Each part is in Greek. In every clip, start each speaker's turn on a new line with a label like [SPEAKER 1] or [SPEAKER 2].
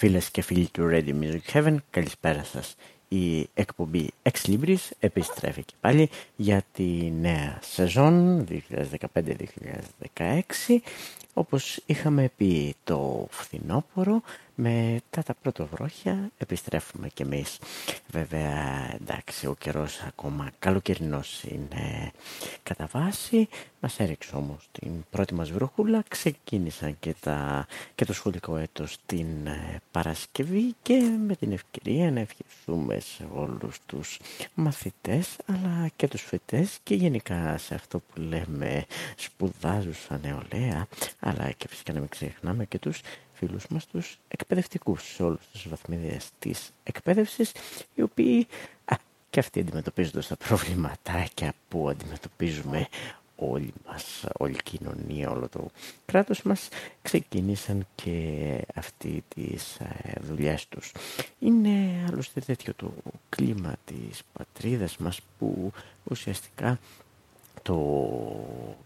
[SPEAKER 1] Φίλες και φίλοι του Radio Music Heaven, καλησπέρα σας. Η εκπομπή Ex Libris επιστρέφει και πάλι για τη νέα σεζόν 2015-2016 όπως είχαμε πει το φθινόπωρο μετά τα πρώτα βρόχια επιστρέφουμε κι εμείς. Βέβαια εντάξει ο καιρός ακόμα καλοκαιρινός είναι κατά βάση. Μας έριξε όμως την πρώτη μας βροχούλα. Ξεκίνησαν και, τα, και το σχολικό έτος την ε, Παρασκευή και με την ευκαιρία να ευχηθούμε σε όλους τους μαθητές αλλά και τους φοιτές και γενικά σε αυτό που λέμε σπουδάζουσα νεολαία αλλά και φυσικά να μην ξεχνάμε και τους φίλους μας τους εκπαιδευτικούς σε όλους τους βαθμίδες της εκπαίδευσης οι οποίοι α, και αυτοί αντιμετωπίζονται τα προβληματάκια που αντιμετωπίζουμε όλοι μας, όλη η κοινωνία, όλο το κράτος μας ξεκίνησαν και αυτοί τις ε, δουλειές τους. Είναι άλλωστε τέτοιο το κλίμα της πατρίδας μας που ουσιαστικά το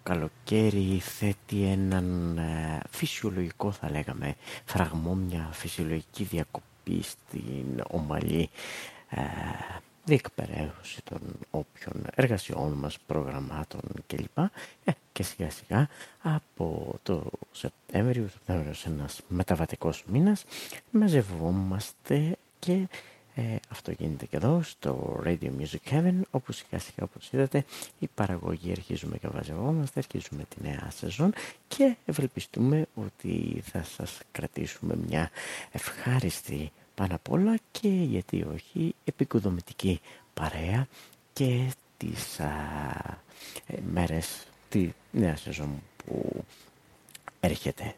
[SPEAKER 1] καλοκαίρι θέτει έναν ε, φυσιολογικό θα λέγαμε φραγμό, μια φυσιολογική διακοπή στην ομαλή ε, διεκπαιρέωση των όποιων εργασιών μας, προγραμμάτων κλπ. Ε, και σιγά σιγά από το Σεπτέμβριο, Σεπτέμβριο ένας μεταβατικός μήνας, μαζευόμαστε και ε, αυτό γίνεται και εδώ στο Radio Music Heaven όπου σιγά σιγά όπως είδατε η παραγωγή αρχίζουμε και βαζευόμαστε, αρχίζουμε τη νέα σεζόν και ευελπιστούμε ότι θα σας κρατήσουμε μια ευχάριστη πάνω απ' όλα και γιατί όχι επικοδομητική παρέα και τις α, ε, μέρες τη νέα σεζόν που έρχεται.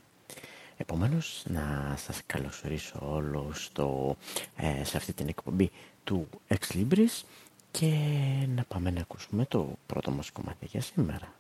[SPEAKER 1] Επομένως να σας καλωσορίσω όλους στο, ε, σε αυτή την εκπομπή του Ex Libris και να πάμε να ακούσουμε το πρώτο μας κομμάτι για σήμερα.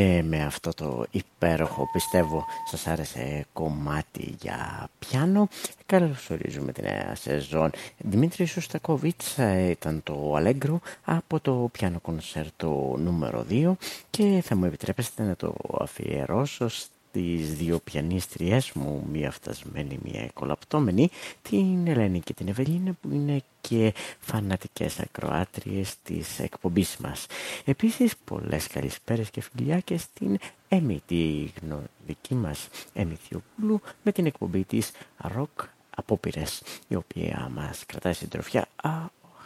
[SPEAKER 1] Και με αυτό το υπέροχο πιστεύω σας άρεσε κομμάτι για πιάνο. Καλώς ορίζουμε την νέα σεζόν. Δημήτρη Σωστακοβίτς ήταν το Αλέγκρο από το πιάνο κονσέρτο νούμερο 2 και θα μου επιτρέπεστε να το αφιερώσω τις δύο πιανίστριές μου, μία φτασμένη, μία κολαπτώμενη, την Ελένη και την Ευελίνα που είναι και φανατικές ακροάτριες της εκπομπής μας. Επίσης πολλές καλησπέρες και φιλιά και στην Έμι, τη δική μας Έμι Θιοπούλου με την εκπομπή της Rock Απόπειρες, η οποία μας κρατάει συντροφιά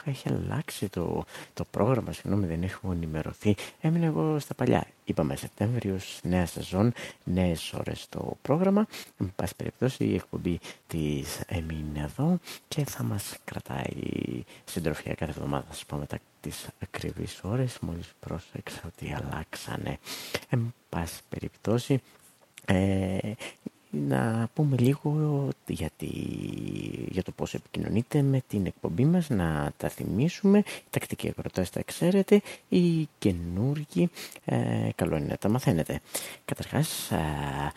[SPEAKER 1] έχει αλλάξει το, το πρόγραμμα, συγγνώμη δεν έχω ενημερωθεί. Έμεινα εγώ στα παλιά. Είπαμε Σεπτέμβριο, νέα σεζόν, νέες ώρες το πρόγραμμα. Εν πάση περιπτώσει η εκπομπή της έμεινε εδώ και θα μας κρατάει συντροφιά κάθε εβδομάδα. Θα σας πω μετά τις ακριβείς ώρες, μόλις πρόσεξα ότι αλλάξανε. Εν πάση περιπτώσει, ε, να πούμε λίγο για, για το πώς επικοινωνείτε με την εκπομπή μας, να τα θυμίσουμε, οι τακτικοί ακροτές τα ξέρετε, οι καινούργοι, ε, καλό είναι να τα μαθαίνετε. Καταρχάς, ε,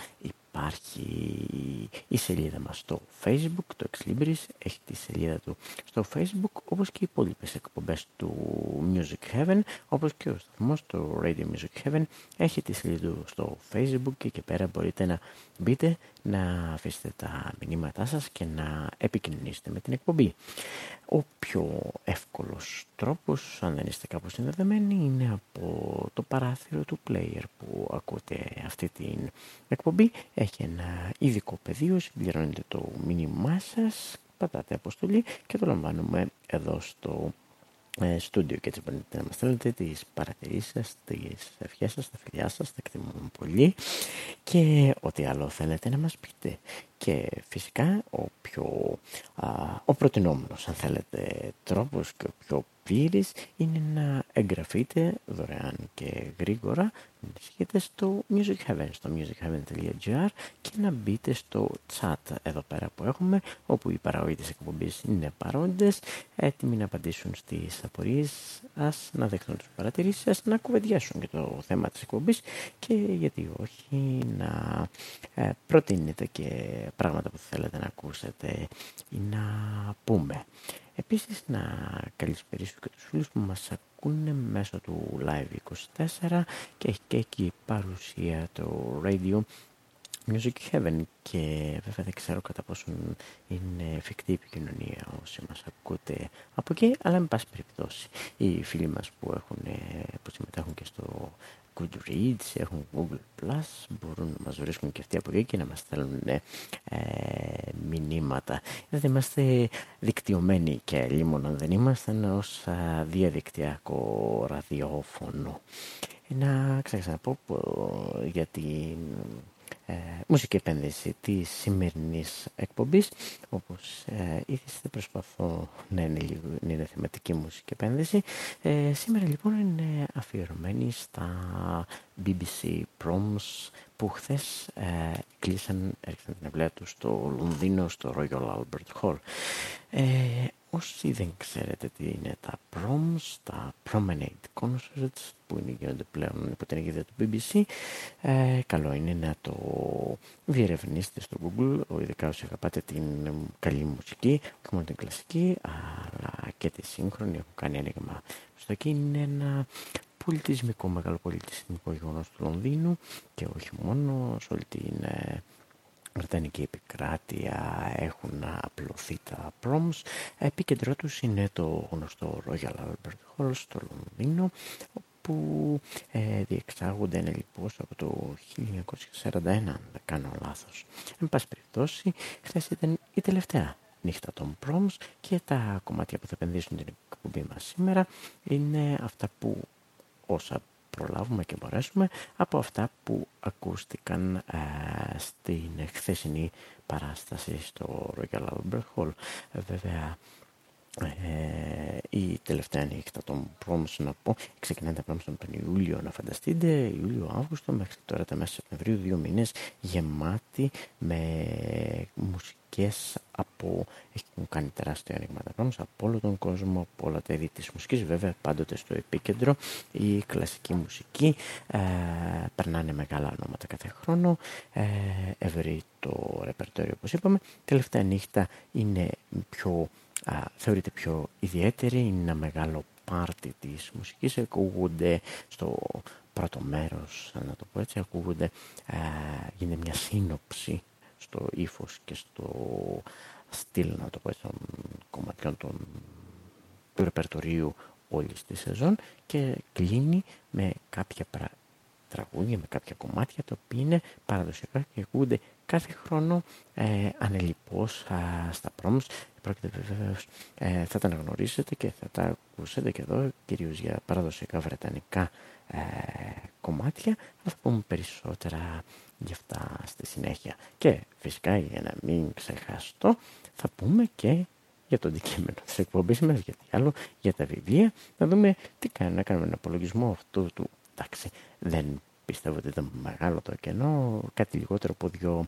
[SPEAKER 1] υπάρχει η σελίδα μας στο facebook, το Exlibris έχει τη σελίδα του στο facebook όπως και οι υπόλοιπες εκπομπές του Music Heaven όπως και ο σταθμός το Radio Music Heaven έχει τη σελίδα του στο facebook και εκεί πέρα μπορείτε να μπείτε να αφήσετε τα μηνύματά σας και να επικοινωνήσετε με την εκπομπή. Ο πιο εύκολος τρόπος, αν δεν είστε κάπως συνδεδεμένοι, είναι από το παράθυρο του player που ακούτε αυτή την εκπομπή. Έχει ένα ειδικό πεδίο, συμπληρώνετε το μήνυμά σας, πατάτε αποστολή και το λαμβάνουμε εδώ στο στούντιο και έτσι μπορείτε να μας στέλνετε τις παρατηρήσεις σας, τις ευχές σας, τα φιλιά σας, τα εκτιμούμε πολύ και ό,τι άλλο θέλετε να μας πείτε. Και φυσικά ο πιο α, ο προτινόμενος αν θέλετε τρόπος και ο πιο πλήρης είναι να εγγραφείτε δωρεάν και γρήγορα να στο Music Heaven, στο musicheaven.gr και να μπείτε στο chat εδώ πέρα που έχουμε, όπου οι παραγωγοί της εκπομπής είναι παρόντες, έτοιμοι να απαντήσουν στις απορίες σας, να δεχτούν τις παρατηρήσεις σας, να κουβεντιάσουν και το θέμα της εκπομπής και γιατί όχι να ε, προτείνετε και πράγματα που θέλετε να ακούσετε ή να πούμε. Επίσης να καλησπερίσω και τους φίλους που μας ακούνε μέσω του Live24 και έχει και εκεί παρουσία το Radio Music Heaven και βέβαια δεν ξέρω κατά πόσο είναι εφικτή η επικοινωνία όσοι μας ακούτε από εκεί αλλά με πάση περιπτώσει οι φίλοι μας που, έχουν, που συμμετέχουν και στο Goodreads, έχουν Google Plus, μπορούν να μας βρίσκουν και αυτοί από εκεί και να μας στέλνουν ε, μηνύματα. Δηλαδή είμαστε δικτυωμένοι και λίμωνα δεν είμαστε ως διαδικτυακό ραδιόφωνο. Να ξέχασα να πω για την ε, μουσική επένδυση της σημερινής εκπομπής όπως ε, ήθιστε προσπαθώ να είναι, λίγο, να είναι θεματική μουσική επένδυση ε, σήμερα λοιπόν είναι αφιερωμένη στα BBC Proms που χθες ε, κλείσαν, έριξαν την ευλαία τους στο Λονδίνο, στο Royal Albert Hall. Ε, όσοι δεν ξέρετε τι είναι τα proms, τα promenade concerts που είναι, γίνονται πλέον υπό την αιγύδα του BBC, ε, καλό είναι να το διερευνήσετε στο Google, ειδικά όσοι αγαπάτε την καλή μουσική, όχι μόνο την κλασική, αλλά και τη σύγχρονη, έχουν κάνει άνοιγμα στο εκεί, είναι ένα πολιτισμικό, μεγάλο πολιτισμικό γεγονός του Λονδίνου και όχι μόνο σε όλη την ε, Βρετανική επικράτεια έχουν απλωθεί τα proms. Επίκεντρό τους είναι το γνωστό Royal Albert Hall στο Λονδίνο που ε, διεξάγονται λοιπόν από το 1941 αν δεν κάνω λάθος. Εν πάση περιπτώσει, χθες ήταν η τελευταία νύχτα των proms και τα κομμάτια που θα επενδύσουν την εκπομπή μας σήμερα είναι αυτά που όσα προλάβουμε και μπορέσουμε από αυτά που ακούστηκαν ε, στην χθεσινή παράσταση στο Royal Albert Hall. Βέβαια, ε, η τελευταία νύχτα των πρόμους να πω ξεκινάει τα πρόμους τον Ιούλιο να φανταστείτε Ιούλιο-Αύγουστο μέχρι τώρα τα μέσα Σεπτεμβρίου δύο μήνες γεμάτοι με μουσικές από έχουν κάνει τεράστια ανοίγματα πρόμους από όλο τον κόσμο από όλα τα είδη της μουσικής βέβαια πάντοτε στο επίκεντρο η κλασική μουσική ε, περνάνε μεγάλα ονόματα κάθε χρόνο ε, ευρύ το ρεπερτόριο όπως είπαμε. Τελευταία νύχτα είναι πιο α, θεωρείται πιο ιδιαίτερη, είναι ένα μεγάλο πάρτι της μουσικής, ακούγονται στο πρώτο μέρος, να το πω έτσι, ακούγονται, α, γίνεται μια σύνοψη στο ύφος και στο στυλ, να το πω έτσι, των κομματιών των, του ρεπερτορίου όλης της σεζόν και κλείνει με κάποια τραγούδια, με κάποια κομμάτια τα οποία είναι παραδοσιακά και ακούγονται κάθε χρόνο ε, ανελειπώς στα πρόμους. Πρόκειται βεβαίως, ε, θα τα αναγνωρίσετε και θα τα ακούσετε και εδώ, κυρίως για παραδοσιακά βρετανικά ε, κομμάτια. Θα πούμε περισσότερα γι' αυτά στη συνέχεια. Και φυσικά για να μην ξεχάσω θα πούμε και για το αντικείμενο της εκπομπής μας, γιατί άλλο για τα βιβλία, να δούμε τι κάνει, να κάνουμε ένα απολογισμό αυτού του, εντάξει, δεν πιστεύω ότι ήταν μεγάλο το κενό, κάτι λιγότερο από δύο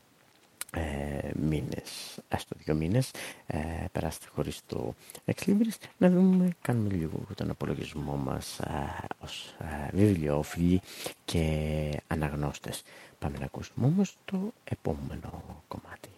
[SPEAKER 1] ε, μήνες, το δύο μήνες, ε, περάστε χωρίς το εξλίβρις, να δούμε, κάνουμε λίγο τον απολογισμό μας ε, ως ε, βιβλιοφίλοι και αναγνώστες. Πάμε να ακούσουμε όμως το επόμενο κομμάτι.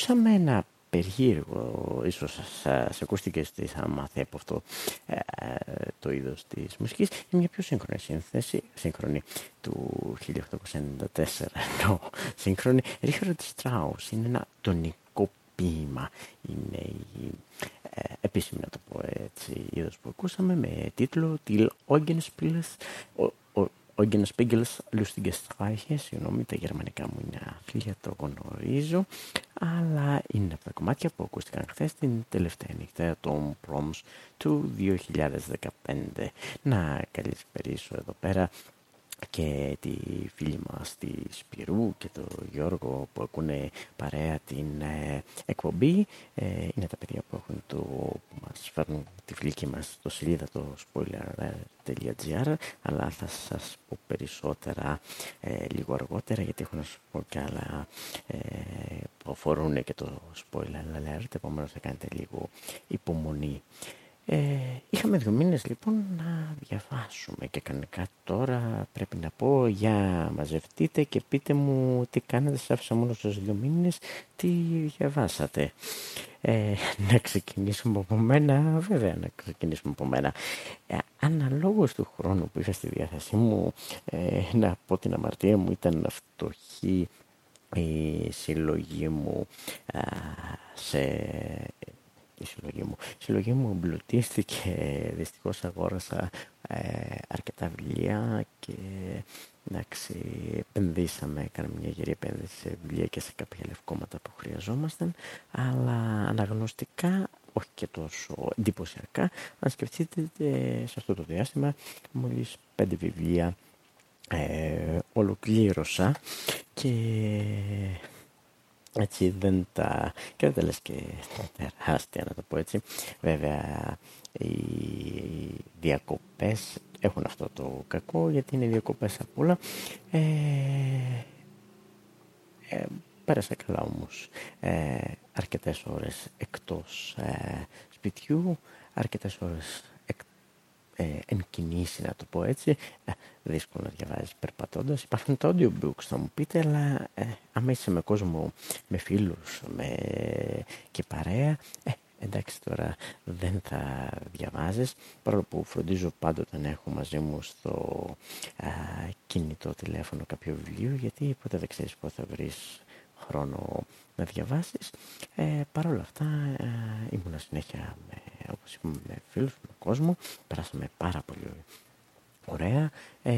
[SPEAKER 1] Ακούσαμε ένα περίεργο, ίσως σας ακούστηκε στη μάθει από αυτό ε, το είδος της μουσικής, είναι μια πιο σύγχρονη σύνθεση, σύγχρονη του 1894, ενώ σύγχρονη, Ρίχαρντ Στράους, είναι ένα τονικό ποίημα, είναι η ε, επίσημη να το πω έτσι είδος που ακούσαμε με τίτλο «Till Augenspieles», Eugen Spiegels Lustige Streiche, συγγνώμη, τα γερμανικά μου είναι άθλια, το γνωρίζω, αλλά είναι από τα κομμάτια που ακούστηκαν χθες την τελευταία νύχτα των Proms του 2015. Να καλησπερίσω εδώ πέρα και τη φίλη μας τη Σπυρού και το Γιώργο που ακούνε παρέα την ε, εκπομπή ε, είναι τα παιδιά που έχουν το που μας φέρνουν τη φιλική μας στο σελίδα το spoiler.gr αλλά θα σας πω περισσότερα ε, λίγο αργότερα γιατί έχω να σου πω και άλλα που αφορούν και το spoiler alert επομένως θα κάνετε λίγο υπομονή ε, είχαμε δύο μήνες λοιπόν να διαβάσουμε και κανονικά τώρα πρέπει να πω για μαζευτείτε και πείτε μου τι κάνετε, σας άφησα μόνος στους δύο μήνες, τι διαβάσατε. Ε, να ξεκινήσουμε από μένα, βέβαια να ξεκινήσουμε από μένα. Ε, αναλόγως του χρόνου που είχα στη διάθεσή μου, ε, να πω την αμαρτία μου ήταν φτωχή η συλλογή μου σε η συλλογή μου. Η συλλογή μου εμπλουτίστηκε, δυστυχώς αγόρασα ε, αρκετά βιβλία και εντάξει, επενδύσαμε, έκαναμε μια γερή επένδυση σε βιβλία και σε κάποια λευκόματα που χρειαζόμασταν, αλλά αναγνωστικά όχι και τόσο εντυπωσιακά. Αν σκεφτείτε ε, σε αυτό το διάστημα, μόλις πέντε βιβλία ε, ολοκλήρωσα και έτσι δεν τα... και δεν τα λες και τεράστια να το πω έτσι. Βέβαια οι διακοπές έχουν αυτό το κακό γιατί είναι διακοπές απ' όλα. Ε, ε, πέρασα καλά όμως ε, αρκετές ώρες εκτός ε, σπιτιού, αρκετές ώρες ε, εν κινήσει να το πω έτσι. Ε, δύσκολο να διαβάζεις περπατώντας. Υπάρχουν τα audiobooks θα μου πείτε αλλά ε, άμα είσαι με κόσμο με φίλους με, και παρέα ε, εντάξει τώρα δεν θα διαβάζεις. Παρόλο που φροντίζω πάντοτε να έχω μαζί μου στο α, κινητό τηλέφωνο κάποιο βιβλίο γιατί ποτέ δεν ξέρεις πότε θα βρεις χρόνο να διαβάσεις. Ε, Παρ' όλα αυτά ε, ήμουν συνέχεια με, όπως είπαμε, με φίλους, με κόσμο. Περάσαμε πάρα πολύ ωραία. Ε,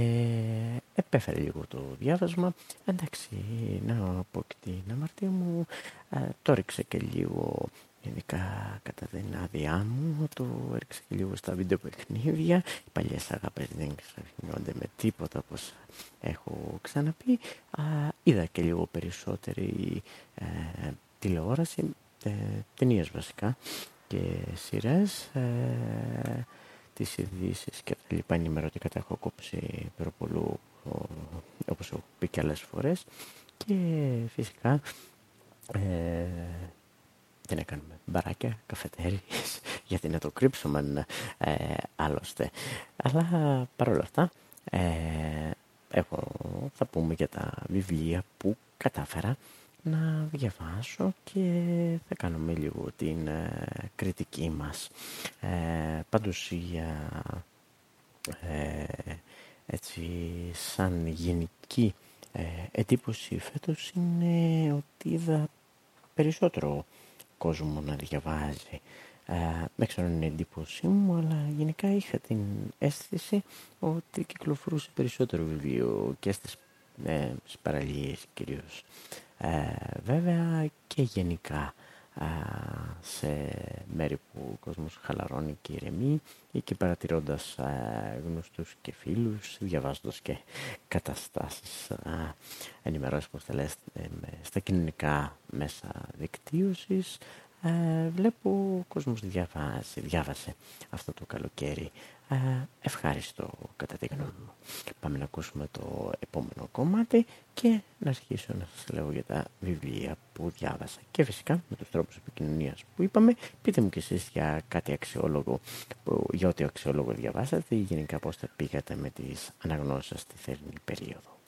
[SPEAKER 1] επέφερε λίγο το διάβασμα. Εντάξει, να πω και την αμαρτία μου. Ε, το ρίξε και λίγο Γενικά κατά την άδειά μου το έριξα και λίγο στα βίντεο παιχνίδια. Οι παλιές αγάπες δεν ξαφνιόνται με τίποτα όπως έχω ξαναπεί. Α, είδα και λίγο περισσότερη ε, τηλεόραση, ε, ταινίες βασικά και σειρές. Ε, τις ειδήσεις και τα λοιπά ενημερωτικά τα έχω κόψει περίπου όπως έχω πει και άλλες φορές και φυσικά ε, τι να κάνουμε, μπαράκια, καφετέριες, γιατί να το κρύψουμε ε, άλλωστε. Αλλά παρόλα αυτά, ε, έχω, θα πούμε για τα βιβλία που κατάφερα να διαβάσω και θα κάνουμε λίγο την ε, κριτική μας. Ε, πάντως ε, έτσι σαν γενική ε, εντύπωση φέτος είναι ότι είδα περισσότερο κόσμο να διαβάζει. Ε, δεν ξέρω αν είναι εντύπωσή μου, αλλά γενικά είχα την αίσθηση ότι κυκλοφορούσε περισσότερο βιβλίο και στις, ε, στις παραλίες κυρίως. Ε, βέβαια και γενικά σε μέρη που ο κόσμος χαλαρώνει και ηρεμεί ή και παρατηρώντας γνωστούς και φίλους, διαβάζοντας και καταστάσεις ενημερώσεις πως θα στα κοινωνικά μέσα δικτύωσης ε, βλέπω ο κόσμος διαβάζει, διάβασε αυτό το καλοκαίρι ε, ευχάριστο κατά τη γνώμη μου. Πάμε να ακούσουμε το επόμενο κομμάτι και να αρχίσω να σας λέω για τα βιβλία που διάβασα. Και φυσικά με τους τρόπους επικοινωνίας που είπαμε, πείτε μου κι εσείς για κάτι αξιόλογο, που, για ό,τι αξιόλογο διαβάσατε ή γενικά πώς θα πήγατε με τις αναγνώσεις σας στη θερινή περίοδο.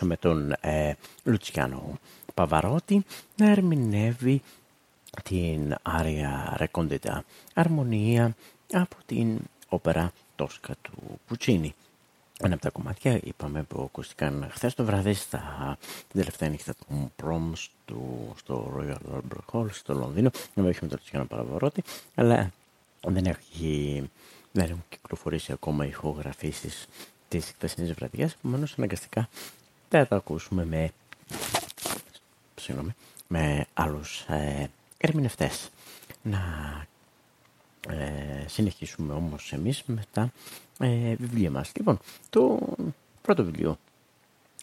[SPEAKER 1] Ακούσαμε τον ε, Λουτσιάνο Παβαρότη να ερμηνεύει την άρια ρεκόντιτα αρμονία από την όπερα Τόσκα του Πουτσίνη. Ένα από τα κομμάτια είπαμε που ακούστηκαν χθες το βράδυ στα, την τελευταία νύχτα του Πρόμ στο Royal Albert Hall στο Λονδίνο. Δεν με τον Λουτσιάνο Παβαρότη, αλλά δεν έχει δεν έχουν κυκλοφορήσει ακόμα ηχογραφήσεις της χθεσινής βραδιάς, επομένως αναγκαστικά θα το ακούσουμε με, συγγνώμη, με άλλους ε, ερμηνευτές. Να ε, συνεχίσουμε όμως εμείς με τα ε, βιβλία μας. Λοιπόν, το πρώτο βιβλίο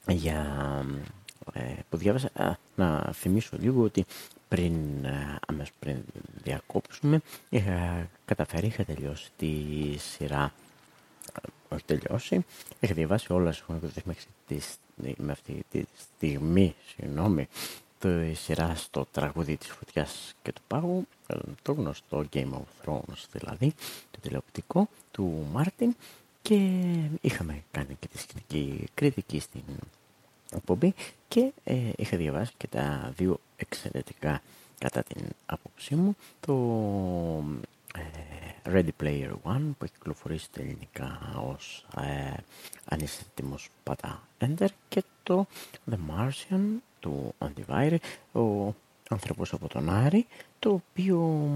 [SPEAKER 1] για, ε, που διάβασα, να θυμίσω λίγο ότι πριν, ε, αμέσως πριν διακόψουμε, είχα καταφέρει, είχα τελειώσει τη σειρά όχι τελειώσει. Έχει διαβάσει όλα σου μέχρι τη, με αυτή τη στιγμή, συγγνώμη, το σειρά στο τραγούδι της φωτιάς και του πάγου, ε, το γνωστό Game of Thrones δηλαδή, το τηλεοπτικό του Μάρτιν. Και είχαμε κάνει και τη σχετική κριτική στην εκπομπή και ε, είχα διαβάσει και τα δύο εξαιρετικά κατά την άποψή μου το ε, Ready Player One που έχει κυκλοφορήσει στα ελληνικά ως ε, αν είσαι έτοιμος πατά Enter και το The Martian του Andy ο άνθρωπος από τον Άρη το οποίο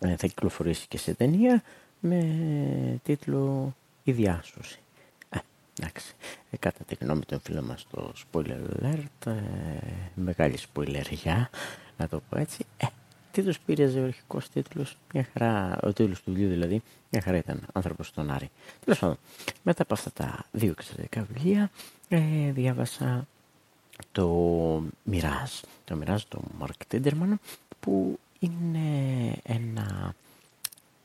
[SPEAKER 1] ε, θα κυκλοφορήσει και σε ταινία με τίτλο «Η διάσωση». Ε, εντάξει, ε, κατά τη γνώμη των φίλων μας το spoiler alert, ε, μεγάλη spoiler για, να το πω έτσι, ε, τι τους πήρε ο αρχικός τίτλος, μια χαρά, ο τίτλος του βιβλίου δηλαδή, μια χαρά ήταν άνθρωπος στον Άρη. Τέλος πάντων, μετά από αυτά τα δύο εξαιρετικά βιβλία, ε, διάβασα το Μοιράζ. Το Μοιράζ του Μαρκ Τίντερμαν, που είναι ένα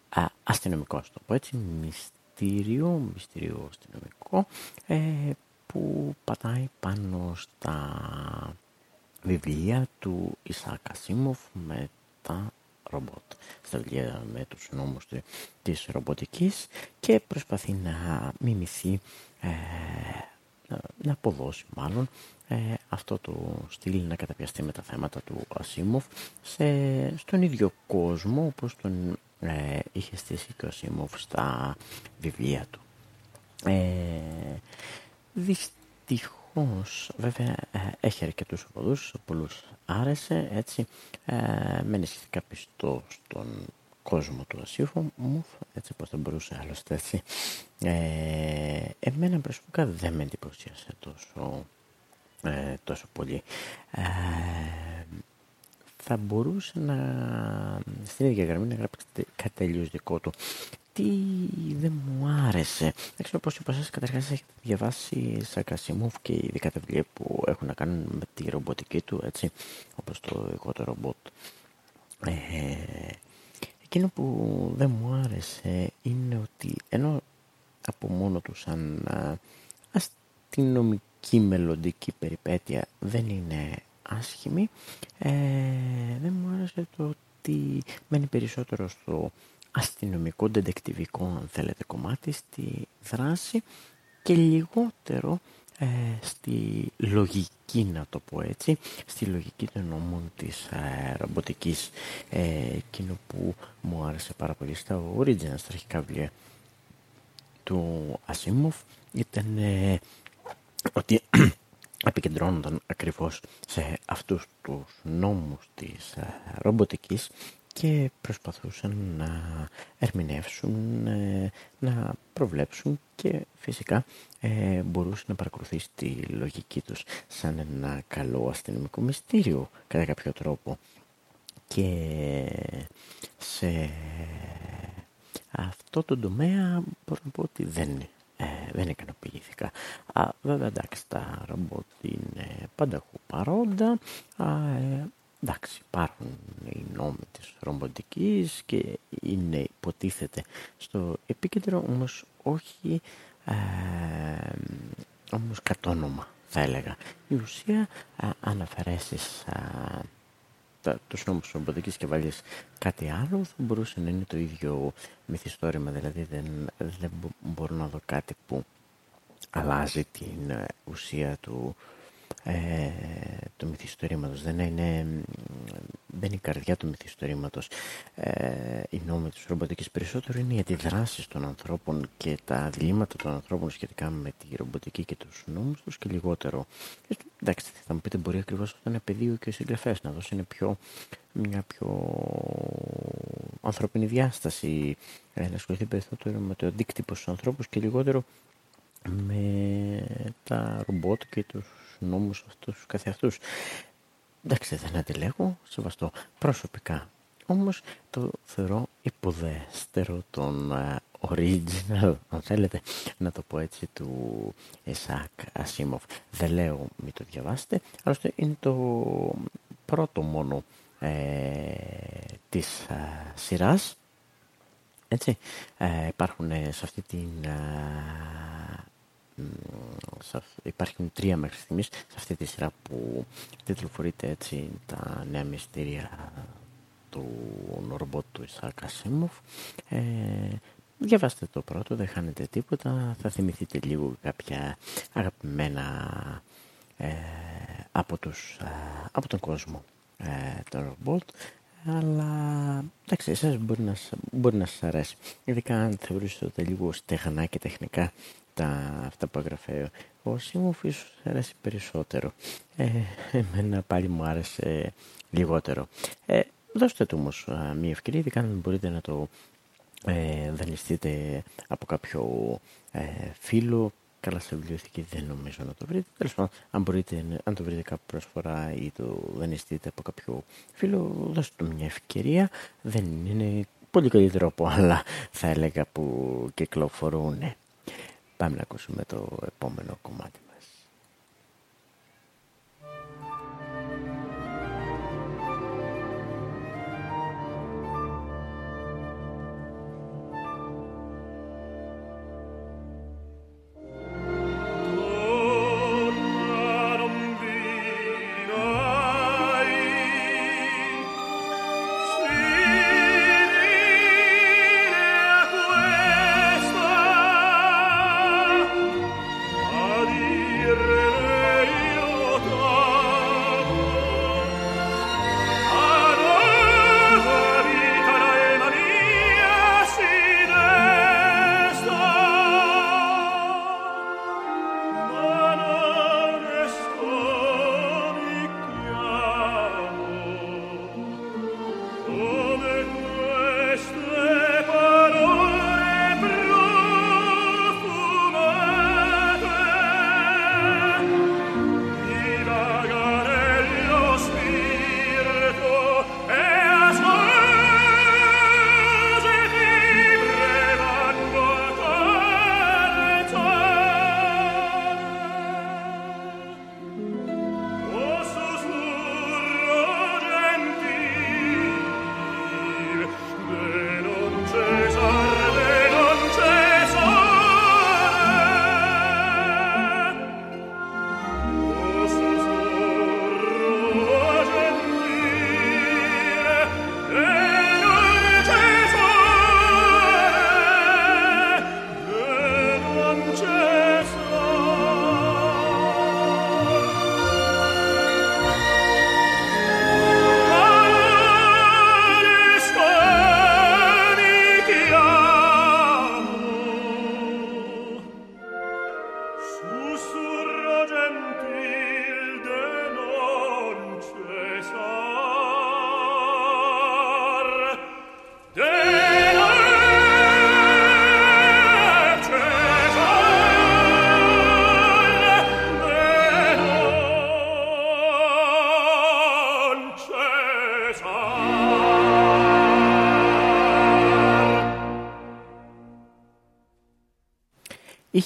[SPEAKER 1] α, αστυνομικό, το πω έτσι, μυστήριο, μυστήριο αστυνομικό, ε, που πατάει πάνω στα βιβλία του Ισάκα Σίμοφ με τα ρομπότ στα βιβλία με τους νόμους της ρομποτικής και προσπαθεί να μιμηθεί, ε, να αποδώσει μάλλον ε, αυτό το στυλ να καταπιαστεί με τα θέματα του Ασίμοφ σε, στον ίδιο κόσμο όπως τον ε, είχε στήσει και ο Ασίμοφ στα βιβλία του. Ε, δυστυχώς όμως βέβαια ε, έχει αρκετούς οπαδούς, πολλούς άρεσε έτσι ε, με ενισχυτικά πιστό στον κόσμο του ασύφου μου, έτσι πως θα μπορούσε άλλωστε έτσι. Ε, εμένα προσωπικά δεν με εντυπωσίασε τόσο, ε, τόσο πολύ. Ε, θα μπορούσε να στην ίδια γραμμή να γράψει κάτι τελείως δικό του. Τι δεν μου άρεσε. Δεν ξέρω πώς είπα σας, καταρχάς έχετε διαβάσει Σακασιμούφ και ειδικά τα βιβλία που έχουν να κάνουν με τη ρομποτική του, έτσι, όπως το εγώ το ρομπότ. Ε, εκείνο που δεν μου άρεσε είναι ότι ενώ από μόνο του σαν αστυνομική μελλοντική περιπέτεια δεν είναι άσχημη, ε, δεν μου άρεσε το ότι μένει περισσότερο στο αστυνομικό, ντεντεκτιβικό αν θέλετε κομμάτι, στη δράση και λιγότερο ε, στη λογική να το πω έτσι, στη λογική των νόμων της ε, ρομποτικής ε, εκείνο που μου άρεσε πάρα πολύ στα original, στα αρχικά βιβλία του Ασίμοφ ήταν ε, ότι επικεντρώνονταν ακριβώς σε αυτούς τους νόμους της ε, ρομποτικής και προσπαθούσαν να ερμηνεύσουν, ε, να προβλέψουν και φυσικά ε, μπορούσε να παρακολουθήσει τη λογική τους σαν ένα καλό αστυνομικό μυστήριο κατά κάποιο τρόπο και σε αυτό το τομέα μπορώ να πω ότι δεν, ε, δεν ικανοποιήθηκα. Α, βέβαια εντάξει τα ρομπότ είναι πανταχού παρόντα, ε, εντάξει υπάρχουν οι νόμοι της ρομποτικής και είναι υποτίθεται στο επίκεντρο όμως όχι ε, όμως κατόνομα θα έλεγα. Η ουσία ε, αν αφαιρέσεις ε, τους νόμους ρομποτικής και βάλεις κάτι άλλο θα μπορούσε να είναι το ίδιο μυθιστόρημα δηλαδή δεν, δεν μπορώ να δω κάτι που αλλάζει την ε, ουσία του ε, του μυθιστορήματος. Δεν είναι, δεν είναι η καρδιά του μυθιστορήματος. Ε, η νόμη της ρομποτικής περισσότερο είναι οι αντιδράσεις των ανθρώπων και τα διλήμματα των ανθρώπων σχετικά με τη ρομποτική και τους νόμους τους και λιγότερο. Εντάξει θα μου πείτε μπορεί ακριβώς αυτό είναι πεδίο και ο συγγραφέας να δώσει πιο, μια πιο ανθρώπινη διάσταση ε, να ασχοληθεί περισσότερο με το αντίκτυπο στους ανθρώπους και λιγότερο με τα ρομπότ και τους νόμους αυτούς καθεαυτούς. Εντάξει, δεν αντιλέγω, σεβαστό προσωπικά. Όμως το θεωρώ υποδέστερο τον uh, original, αν θέλετε να το πω έτσι, του Εσάκ Ασίμοφ. Δεν λέω μην το διαβάσετε, άλλωστε είναι το πρώτο μόνο ε, της uh, σειράς. Έτσι, ε, υπάρχουν σε αυτή την υπάρχουν τρία μέχρι στιγμής σε αυτή τη σειρά που τετλοφορείται έτσι τα νέα μυστήρια του ρομπότ του Ισάκα Σίμοφ. Ε, διαβάστε το πρώτο, δεν χάνετε τίποτα, θα θυμηθείτε λίγο κάποια αγαπημένα ε, από, τους, ε, από τον κόσμο ε, το ρομπότ αλλά εντάξει, εσάς μπορεί να, μπορεί να σας αρέσει. Ειδικά αν θεωρήσετε λίγο στεγνά και τεχνικά τα, αυτά που έγραφε ο Σίμουφ ίσως αρέσει περισσότερο. Ε, εμένα πάλι μου άρεσε λιγότερο. Ε, δώστε του όμως μια ευκαιρία, ειδικά αν μπορείτε να το ε, δανειστείτε από κάποιο ε, φίλο. Καλά σε βιβλιοθήκη δεν νομίζω να το βρείτε. Τέλος πάντων, αν, μπορείτε, αν το βρείτε κάποια προσφορά ή το δανειστείτε από κάποιο φίλο, δώστε του μια ευκαιρία. Δεν είναι πολύ καλύτερο από άλλα θα έλεγα που κυκλοφορούν. Πάμε να ακούσουμε το επόμενο κομμάτι.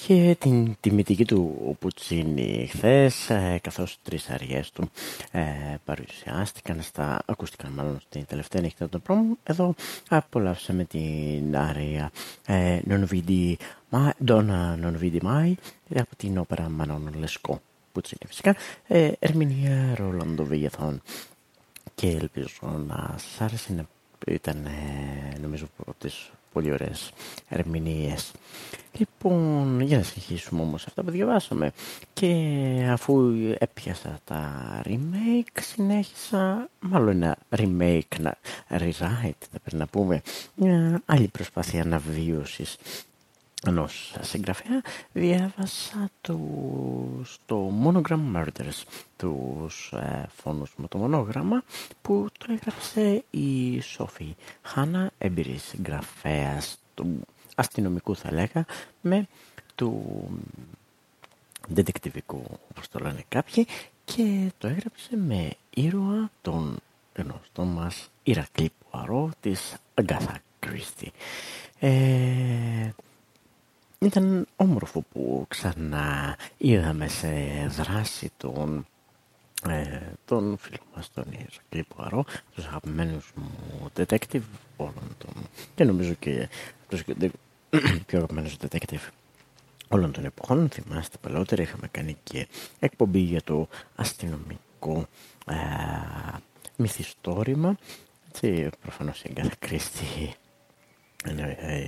[SPEAKER 1] Είχε την τιμητική του Πουτσίνη χθες, ε, καθώς τρεις αριές του ε, παρουσιάστηκαν στα, ακούστηκαν μάλλον στην τελευταία νύχτα των πρόμου. Εδώ απολαύσαμε την άρια ε, Donna Non Vidi Mai από την όπερα Μανών Λεσκό. Πουτσίνη φυσικά, ε, ερμηνεία Ρολαντο Βηγεθών και ελπίζω να σας άρεσε να ήταν νομίζω από τις πολύ ωραίες ερμηνείες. Λοιπόν, για να συνεχίσουμε όμως αυτά που διαβάσαμε. Και αφού έπιασα τα remake, συνέχισα, μάλλον ένα remake, ένα rewrite, θα πρέπει να πούμε, μια άλλη προσπάθεια αναβίωσης ενό συγγραφέα διάβασα το, στο Monogram Murders τους ε, φόνους με το μονόγραμμα που το έγραψε η Σόφη Χάνα έμπειρη συγγραφέας του αστυνομικού θα λέγα με του δεντεκτιβικού όπως το λένε κάποιοι και το έγραψε με ήρωα τον γνωστό μας Ηρακλή Πουαρό της Αγκάθα Κρίστη. Ε, ήταν όμορφο που ξανά είδαμε σε δράση τον, ε, τον φίλο μας τον Ιερσακλή Πουαρό, τους αγαπημένους μου detective όλων των και νομίζω και τους πιο αγαπημένους detective όλων των εποχών. Θυμάστε παλαιότερα είχαμε κάνει και εκπομπή για το αστυνομικό ε, μυθιστόρημα. Έτσι, προφανώς η Αγκάθα Κρίστη είναι ε,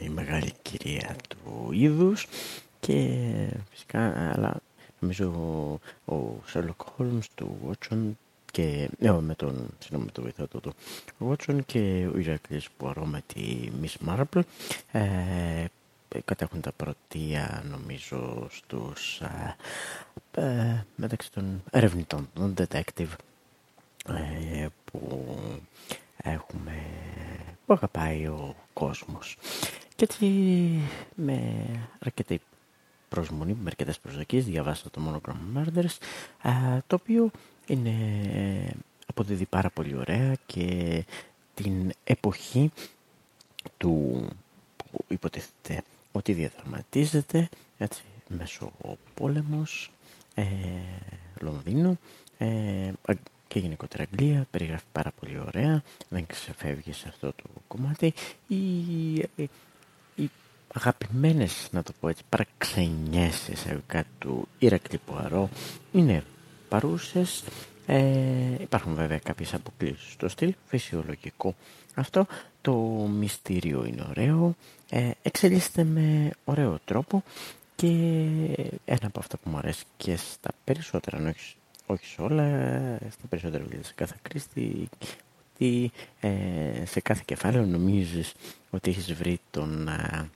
[SPEAKER 1] η μεγάλη κυρία του είδους και φυσικά αλλά νομίζω ο, ο Sherlock Holmes του Watson και ναι, με τον, συγγνώμη, το βοηθό του, Watson και ο Ηρακλής Πουαρό με τη Miss Marple ε, κατέχουν τα πρωτεία νομίζω στους ε, ε, μεταξύ των ερευνητών των detective ε, που έχουμε που αγαπάει ο κόσμος. Και έτσι με αρκετή προσμονή, με αρκετές προσδοκίες διαβάσα το Monogram Murders το οποίο είναι, αποδίδει πάρα πολύ ωραία και την εποχή του που υποτίθεται ότι διαδραματίζεται έτσι, μέσω πόλεμος ε, Λονδίνου ε, και γενικότερα Αγγλία, περιγράφει πάρα πολύ ωραία, δεν ξεφεύγει σε αυτό το κομμάτι. Οι, οι, οι αγαπημένες, να το πω έτσι, παραξενιές εισαγωγικά του Ηρακλή Ποαρό είναι παρούσες. Ε, υπάρχουν βέβαια κάποιες αποκλήσεις στο στυλ, φυσιολογικό αυτό. Το μυστήριο είναι ωραίο, ε, εξελίσσεται με ωραίο τρόπο και ένα από αυτά που μου αρέσει και στα περισσότερα, αν όχι όχι σε όλα, στα περισσότερα βιβλία σε κάθε κρίστη, ότι ε, σε κάθε κεφάλαιο νομίζεις ότι έχεις βρει τον, ε,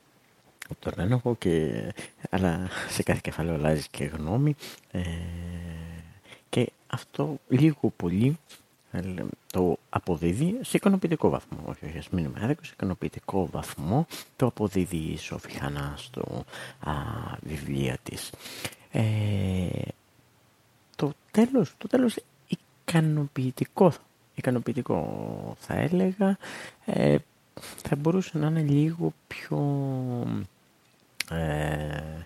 [SPEAKER 1] τον ένοχο και, αλλά σε κάθε κεφάλαιο αλλάζεις και γνώμη ε, και αυτό λίγο πολύ το αποδίδει σε ικανοποιητικό βαθμό. Όχι, όχι, ας μείνουμε άδικο, σε ικανοποιητικό βαθμό το αποδίδει η Σόφη Χανά στο α, βιβλία της. Ε, το τέλος, το τέλος ικανοποιητικό, ικανοποιητικό θα έλεγα, ε, θα μπορούσε να είναι λίγο πιο, ε,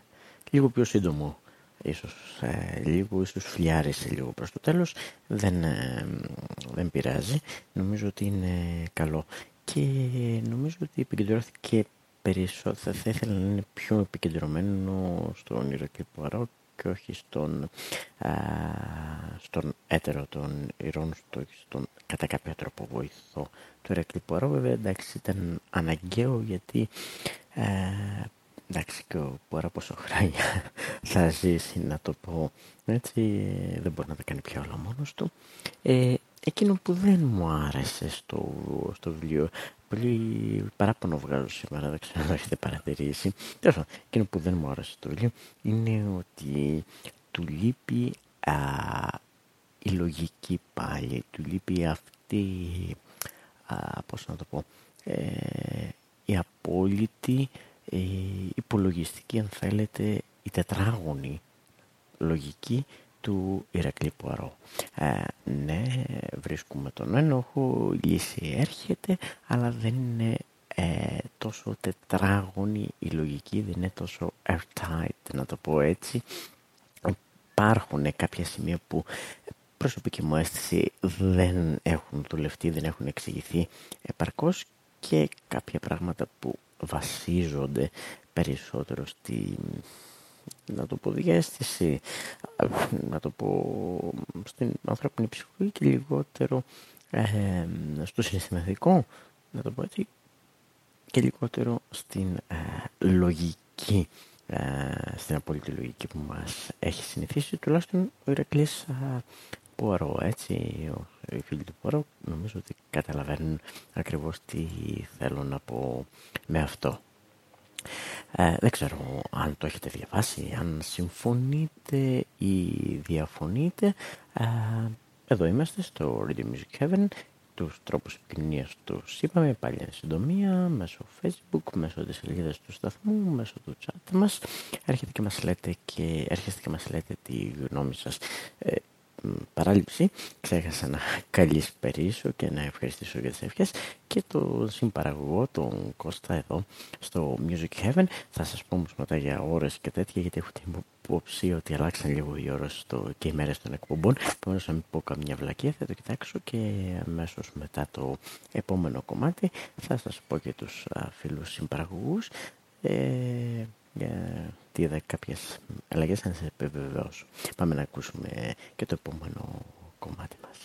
[SPEAKER 1] λίγο πιο σύντομο ίσως ε, λίγο, ίσως φλιάρισε λίγο προς το τέλος δεν, ε, δεν πειράζει νομίζω ότι είναι καλό. Και νομίζω ότι επικεντρώθηκε περισσότερο θα ήθελα να είναι πιο επικεντρωμένο στον Ηρακλή Πουαρό και όχι στον, α, στον έτερο των ηρών, στο, στον κατά κάποιο τρόπο βοηθό του Ερεκλή Βέβαια εντάξει ήταν αναγκαίο γιατί ε, εντάξει και ο Πουαρό πόσο χρόνια θα ζήσει να το πω έτσι δεν μπορεί να τα κάνει πια όλα μόνος του. Ε, εκείνο που δεν μου άρεσε στο, στο βιβλίο πολύ παράπονο βγάζω σήμερα, δεν ξέρω αν έχετε παρατηρήσει. Τέλος εκείνο που δεν μου άρεσε στο βιβλίο είναι ότι του λείπει α, η λογική πάλι, του λείπει αυτή, α, πώς να το πω, ε, η απόλυτη, ε, υπολογιστική αν θέλετε, η τετράγωνη λογική του Ηρακλή Πουαρό. Ε, ναι, βρίσκουμε τον ένοχο, η λύση έρχεται, αλλά δεν είναι ε, τόσο τετράγωνη η λογική, δεν είναι τόσο
[SPEAKER 2] airtight, να το πω έτσι. Υπάρχουν κάποια σημεία που προσωπική μου αίσθηση δεν έχουν δουλευτεί, δεν έχουν εξηγηθεί επαρκώς και κάποια πράγματα που βασίζονται περισσότερο στη να το πω διέστηση να το πω στην ανθρώπινη ψυχολογία και λιγότερο ε, στο συναισθηματικό να το πω έτσι και λιγότερο στην ε, λογική ε, στην απόλυτη λογική που μας έχει συνηθίσει τουλάχιστον ο Ηρακλής ε, Πουαρό έτσι οι φίλοι του Πουαρό νομίζω ότι καταλαβαίνουν ακριβώς τι θέλω να πω με αυτό ε, δεν ξέρω αν το έχετε διαβάσει, αν συμφωνείτε ή διαφωνείτε. Ε, εδώ είμαστε στο Radio Music Heaven. Τους τρόπους επικοινωνίας τους είπαμε πάλι εν συντομία, μέσω facebook, μέσω της σελίδας του σταθμού, μέσω του chat μας. Έρχεται και μας λέτε, και, έρχεστε και μας λέτε τη γνώμη σας. Ε, παράληψη ξέχασα να καλησπερίσω και να ευχαριστήσω για τις ευχές και το συμπαραγωγό τον Κώστα εδώ στο Music Heaven. Θα σας πω όμως μετά για ώρες και τέτοια γιατί έχω την υποψία ότι αλλάξαν λίγο οι ώρες στο, και οι μέρες των εκπομπών. Επομένως να μην πω καμιά βλακία θα το κοιτάξω και αμέσως μετά το επόμενο κομμάτι θα σας πω και τους α, φίλους συμπαραγωγούς. Ε, για τι είδα κάποιες αλλαγές να σε επιβεβαιώσω. Πάμε να ακούσουμε και το επόμενο κομμάτι μας.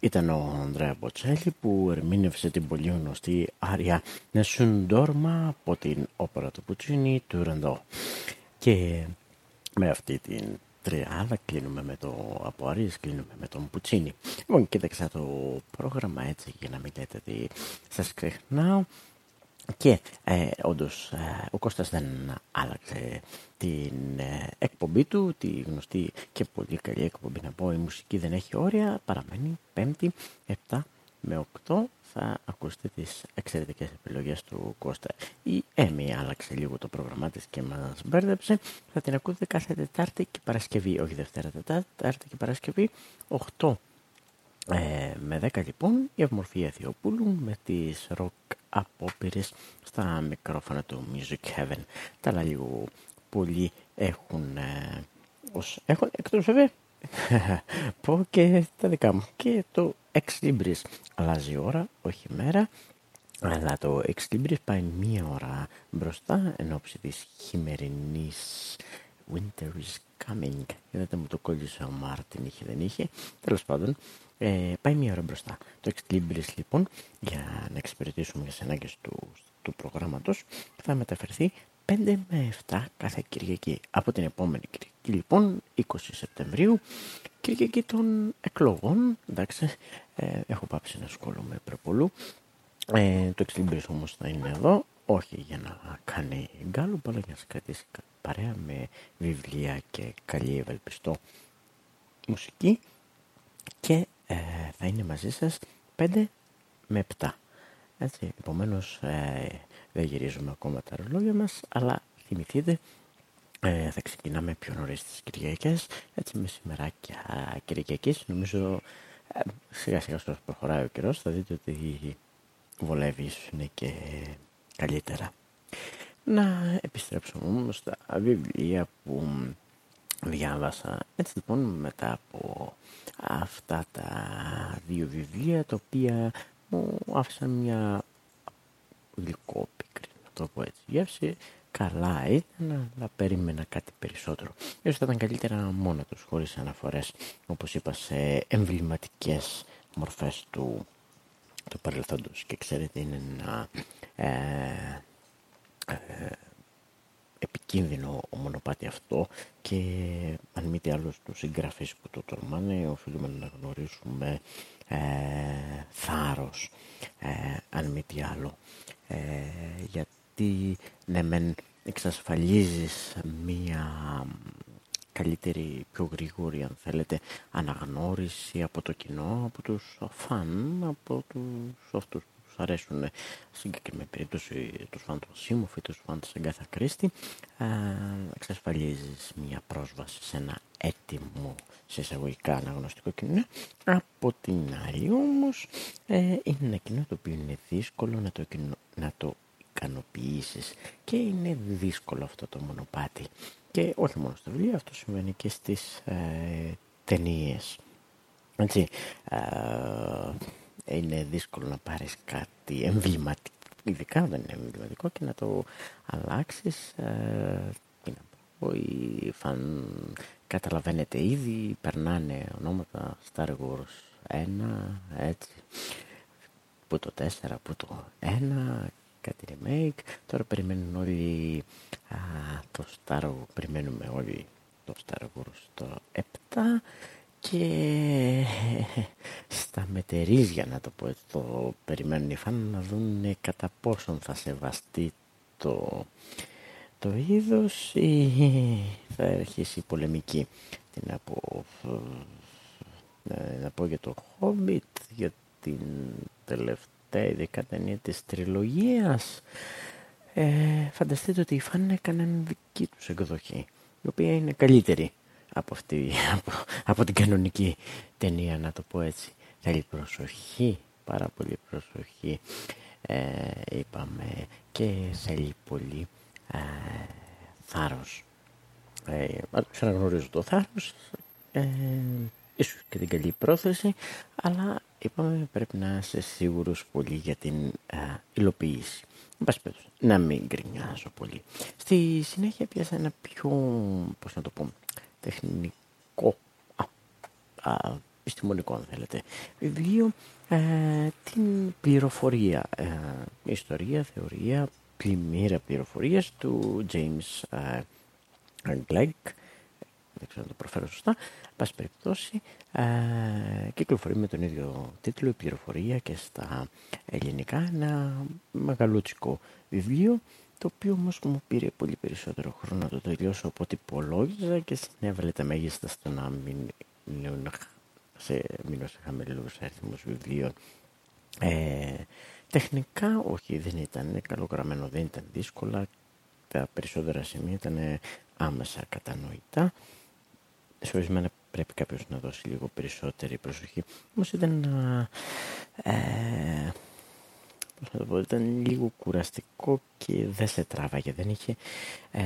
[SPEAKER 2] Ήταν ο Ανδρέα Μποτσέλη που ερμήνευσε την πολύ γνωστή άρια Νεσούν Ντόρμα από την όπερα του Πουτσίνη του Ρεντό. Και με αυτή την
[SPEAKER 1] τρία άλλα, κλείνουμε με το Αποαρίες, κλείνουμε με τον Πουτσίνη. Λοιπόν, κοίταξα το πρόγραμμα έτσι για να μην λέτε ότι σας ξεχνάω. Και ε, όντως ε, ο Κώστας δεν άλλαξε την ε, εκπομπή του, τη γνωστή και πολύ καλή εκπομπή να πω, η μουσική δεν έχει όρια, παραμένει 5η, 7 με 8 θα ακούσετε τις εξαιρετικές επιλογές του Κώστα. Η Έμι άλλαξε λίγο το πρόγραμμά της και μας μπέρδεψε. Θα την ακούτε κάθε Τετάρτη και Παρασκευή, όχι Δευτέρα Τετάρτη και Παρασκευή, 8 ε, με 10 λοιπόν η Ευμορφία Θεοπούλου με τις ροκ απόπειρες στα μικρόφωνα του Music Heaven. Τα άλλα λίγο πολύ έχουν, ε, ως, έχουν εκτός βέβαια πω και τα δικά μου και το Ex Libris αλλάζει ώρα, όχι μέρα αλλά το Ex Libris πάει μία ώρα μπροστά εν ώψη της χειμερινής Winter is coming. Είδατε μου το κόλλησε ο Μάρτιν, είχε δεν είχε. Τέλος πάντων, ε, πάει μία ώρα μπροστά. Το Ex Libris λοιπόν, για να εξυπηρετήσουμε για τις ανάγκες του, του προγράμματος, θα μεταφερθεί 5 με 7 κάθε Κυριακή. Από την επόμενη Κυριακή λοιπόν, 20 Σεπτεμβρίου, Κυριακή των εκλογών. Εντάξει, ε, έχω πάψει να ασχολούμαι προπολού. Ε, το Libris όμως θα είναι εδώ, όχι για να κάνει γκάλου, αλλά για να σε κρατήσει παρέα με βιβλία και καλή ευελπιστό μουσική και ε, θα είναι μαζί σας 5 με 7. Έτσι, επομένως ε, δεν γυρίζουμε ακόμα τα ρολόγια μας, αλλά θυμηθείτε ε, θα ξεκινάμε πιο νωρίς τις Κυριακές, έτσι μεσημεράκια Κυριακής, νομίζω ε, σιγά σιγά όσο προχωράει ο καιρός θα δείτε ότι βολεύει είναι και καλύτερα. Να επιστρέψουμε όμως στα βιβλία που διάβασα. Έτσι λοιπόν μετά από αυτά τα δύο βιβλία τα οποία μου άφησαν μια γλυκόπικρη, να το πω έτσι, γεύση. Καλά ήταν, αλλά περίμενα κάτι περισσότερο. Ίσως θα ήταν καλύτερα μόνο τους, χωρίς αναφορές, όπως είπα, σε εμβληματικές μορφές του, του παρελθόντος. Και ξέρετε, είναι ένα ε, ε, επικίνδυνο ο μονοπάτι αυτό και αν μη τι άλλο στους συγγραφείς που το τολμάνε οφείλουμε να γνωρίσουμε ε, θάρρος ε, αν μη τι άλλο. Ε, γιατί ναι μεν εξασφαλίζεις μία καλύτερη, πιο γρήγορη αν θέλετε αναγνώριση από το κοινό, από τους φαν, από τους αυτούς αρέσουν. Συγκεκριμένη περίπτωση τους φαν του Σίμοφ ή τους φαν της Αγκάθα Κρίστη εξασφαλίζεις μια πρόσβαση σε ένα έτοιμο σε εισαγωγικά αναγνωστικό κοινό από την άλλη όμως ε, είναι ένα κοινό το οποίο είναι δύσκολο να το, να το ικανοποιήσεις. Και είναι δύσκολο αυτό το μονοπάτι. Και όχι μόνο στο βιβλίο αυτό συμβαίνει και στις ε, ταινίες. Έτσι, ε, είναι δύσκολο να πάρεις κάτι εμβληματικό, ειδικά δεν είναι εμβληματικό και να το αλλάξεις. Ε, τι να πω, οι φαν καταλαβαίνετε ήδη, περνάνε ονόματα Star Wars 1, έτσι, που το 4, που το 1, κάτι remake. Τώρα περιμένουν όλοι α, το Star Wars, περιμένουμε όλοι το Star Wars το 7 και στα μετερίζια να το πω έτσι το περιμένουν οι φαν να δουν κατά πόσον θα σεβαστεί το, το είδος ή θα αρχίσει η πολεμική. Τι να πω να πω για το Hobbit για την τελευταία ειδικά ταινία της τριλογίας. Ε, φανταστείτε ότι οι φαν έκαναν δική τους εκδοχή η οποία είναι καλύτερη από, αυτή, από, από την κανονική ταινία να το πω έτσι. Θέλει προσοχή πάρα πολύ προσοχή ε, είπαμε και θέλει πολύ ε, θάρρος. Ε, ξαναγνωρίζω το θάρρος ε, ίσως και την καλή πρόθεση αλλά είπαμε πρέπει να είσαι σίγουρος πολύ για την ε, υλοποίηση. Να μην γκρινιάζω πολύ. Στη συνέχεια πιάσα ένα πιο, πώς να το πω, τεχνικό, α, α, επιστημονικό αν θέλετε, βιβλίο ε, την πληροφορία, ε, ιστορία, θεωρία, πλημμύρα πληροφορίας του James ε, Glegg, δεν ξέρω να το προφέρω σωστά, πάση περιπτώσει, ε, κυκλοφορεί με τον ίδιο τίτλο, η πληροφορία και στα ελληνικά, ένα μεγαλούτσικο βιβλίο, το οποίο όμως μου πήρε πολύ περισσότερο χρόνο να το τελειώσω από ό,τι υπολόγιζα και συνέβαλε τα μέγιστα στο να μην μείνουν σε, μείνω σε χαμηλούς αριθμούς βιβλίων. Ε, τεχνικά όχι δεν ήταν καλογραμμένο, δεν ήταν δύσκολα, τα περισσότερα σημεία ήταν άμεσα κατανοητά. Σε ορισμένα πρέπει κάποιος να δώσει λίγο περισσότερη προσοχή. Όμως ήταν, ε, να το πω, ήταν λίγο κουραστικό και δεν σε τράβαγε. Δεν είχε, ε,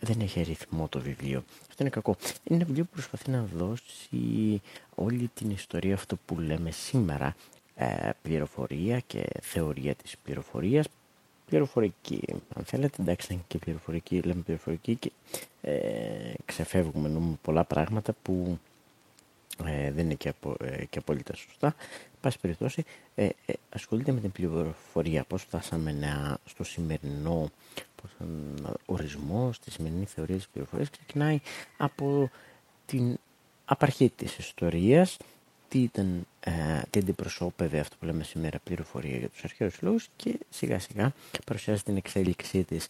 [SPEAKER 1] δεν είχε ρυθμό το βιβλίο. Αυτό είναι κακό. Είναι ένα βιβλίο που προσπαθεί να δώσει όλη την ιστορία αυτό που λέμε σήμερα ε, πληροφορία και θεωρία της πληροφορίας πληροφορική, αν θέλετε, εντάξει είναι και πληροφορική, λέμε πληροφορική και ε, ξεφεύγουμε νομίζουμε πολλά πράγματα που ε, δεν είναι και, απο, ε, και απόλυτα σωστά. Πάση περιπτώσει, ε, ε, ασχολείται με την πληροφορία, πώς φτάσαμε να, στο σημερινό πώς, ορισμό, στη σημερινή θεωρία της πληροφορίας, ξεκινάει από την απαρχή της ιστορίας, τι ήταν, ε, τι αντιπροσώπευε αυτό που λέμε σήμερα πληροφορία για τους αρχαίους λόγους και σιγά σιγά παρουσιάζει την εξέλιξή της.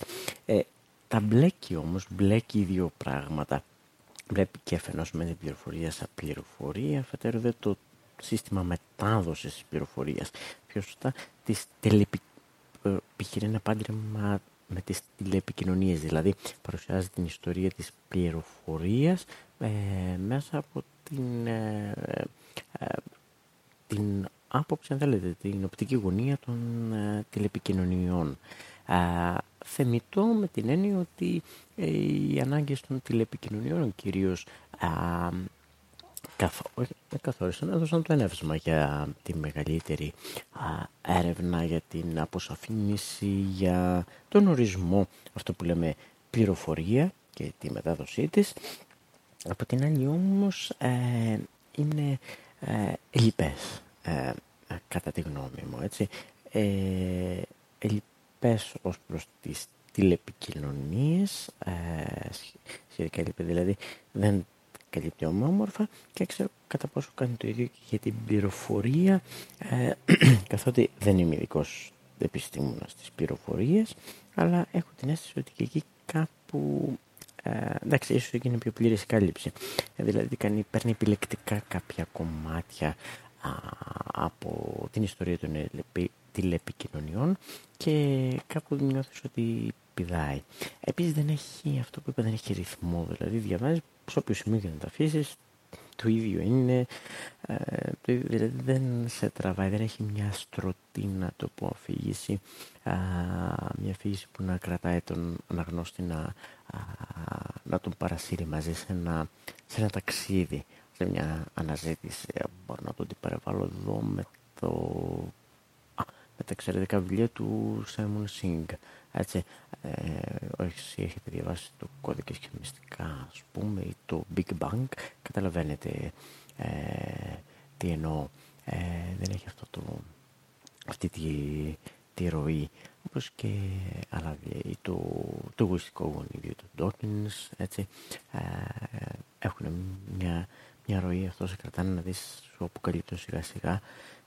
[SPEAKER 1] Ε, τα μπλέκει όμως, μπλέκει δύο πράγματα. Βλέπει και αφενός με την πληροφορία σαν πληροφορία, αφετέρου δε το σύστημα μετάδοσης της πληροφορίας. Πιο σωστά, της τελεπι... επιχειρεί ένα πάντρεμα με τις τηλεπικοινωνίες, δηλαδή παρουσιάζει την ιστορία της πληροφορίας ε, μέσα από την ε, ε, την άποψη, αν θέλετε, την οπτική γωνία των ε, τηλεπικοινωνιών. Ε, θεμητό με την έννοια ότι ε, οι ανάγκες των τηλεπικοινωνιών κυρίως ε, καθόρισαν, έδωσαν το ενέβασμα για τη μεγαλύτερη έρευνα, για την αποσαφήνιση, για τον ορισμό, αυτό που λέμε πληροφορία και τη μετάδοσή της. Από την άλλη όμως ε, είναι ε, ελλειπές, ε, κατά τη γνώμη μου, έτσι. Ε, ελλειπές ως προς τις τηλεπικοινωνίες, ε, σχετικά ελλειπές, δηλαδή δεν καλύπτει ομόμορφα και ξέρω κατά πόσο κάνει το ίδιο και για την πληροφορία, ε, καθότι δεν είμαι ειδικός επιστήμονας στις πληροφορίες, αλλά έχω την αίσθηση ότι και εκεί κάπου ε, εντάξει, ίσως εκεί είναι πιο πλήρης η κάλυψη. Ε, δηλαδή κάνει, παίρνει επιλεκτικά κάποια κομμάτια από την ιστορία των τηλεπικοινωνιών και κάπου νιώθεις ότι πηδάει. Επίσης δεν έχει, αυτό που είπα, δεν έχει ρυθμό. Δηλαδή διαβάζεις σε όποιο σημείο και να τα αφήσεις, το ίδιο είναι, ε, το ίδιο, δηλαδή δεν σε τραβάει, δεν έχει μια στρωτή να το πω αφήγηση, μια αφήγηση που να κρατάει τον αναγνώστη να, να τον παρασύρει μαζί σε ένα, σε ένα ταξίδι, σε μια αναζήτηση. Μπορώ να το αντιπαραβάλλω εδώ με το με τα εξαιρετικά βιβλία του Σάιμον Σινγκ. Έτσι, ε, όσοι έχετε διαβάσει το κώδικα και μυστικά, ας πούμε, ή το Big Bang, καταλαβαίνετε ε, τι εννοώ. Ε, δεν έχει αυτό το, αυτή τη, τη ροή, όπως και άλλα ή το, το εγωιστικό γονίδιο του Dawkins, έτσι, ε, έχουν μια, μια ροή, αυτό σε κρατάνε να δεις σου αποκαλύπτουν σιγά σιγά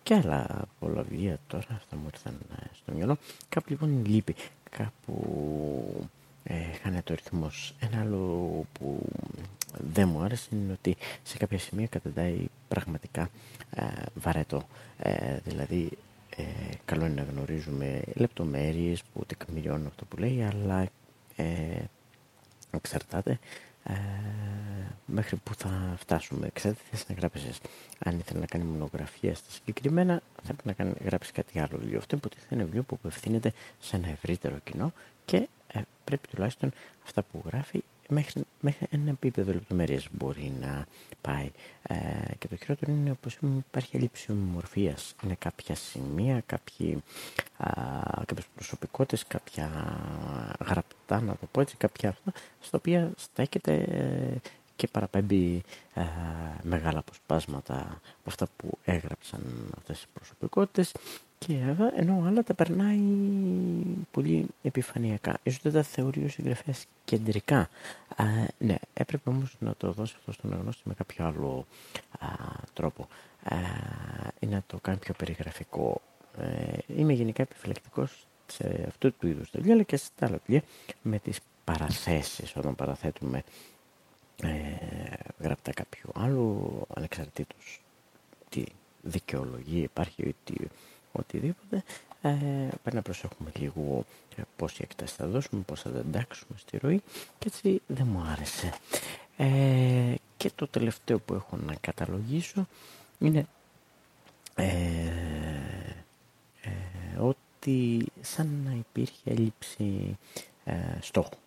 [SPEAKER 1] και άλλα πολλά βιβλία τώρα, αυτά μου ήρθαν ε, στο μυαλό. Κάπου λοιπόν λείπει, κάπου ε, χάνεται ο ρυθμός. Ένα άλλο που δεν μου άρεσε είναι ότι σε κάποια σημεία καταντάει πραγματικά ε, βαρέτο. Ε, δηλαδή, ε, καλό είναι να γνωρίζουμε λεπτομέρειες που τεκμηριώνουν αυτό που λέει, αλλά ε, εξαρτάται ε, μέχρι που θα φτάσουμε. Ξέρετε τι να γράψεις. Αν ήθελε να κάνει μονογραφία στα συγκεκριμένα, θα πρέπει να κάνει, γράψει κάτι άλλο βιβλίο. Αυτό υποτίθεται είναι βιβλίο που απευθύνεται σε ένα ευρύτερο κοινό και ε, πρέπει τουλάχιστον αυτά που γράφει μέχρι, μέχρι ένα επίπεδο λεπτομέρειας μπορεί να πάει. Ε, και το χειρότερο είναι όπως υπάρχει έλλειψη ομορφίας. Είναι κάποια σημεία, κάποιοι, κάποιες προσωπικότητες, κάποια γραπτά, να το πω έτσι, κάποια αυτά, στα οποία στέκεται και παραπέμπει ε, μεγάλα αποσπάσματα από αυτά που έγραψαν αυτές οι προσωπικότητες και ενώ άλλα τα περνάει πολύ επιφανειακά. Ίσως δεν τα θεωρεί ο συγγραφέας κεντρικά. ναι, έπρεπε όμως να το δώσει αυτό στον αγνώστη με κάποιο άλλο τρόπο ή να το κάνει πιο περιγραφικό. Ε, είμαι γενικά επιφυλακτικός σε αυτού του είδους τα βιβλία, αλλά και στα άλλα βιβλία με τις παραθέσεις όταν παραθέτουμε ε, γραπτά κάποιου άλλου ανεξαρτήτως τι δικαιολογία υπάρχει ή τι, οτιδήποτε ε, πρέπει να προσέχουμε λίγο ε, πόση εκτάση θα δώσουμε, πώς θα τα εντάξουμε στη ροή και έτσι δεν μου άρεσε. Ε, και το τελευταίο που έχω να καταλογίσω είναι ε, ε, ότι σαν να υπήρχε έλλειψη ε, στόχου.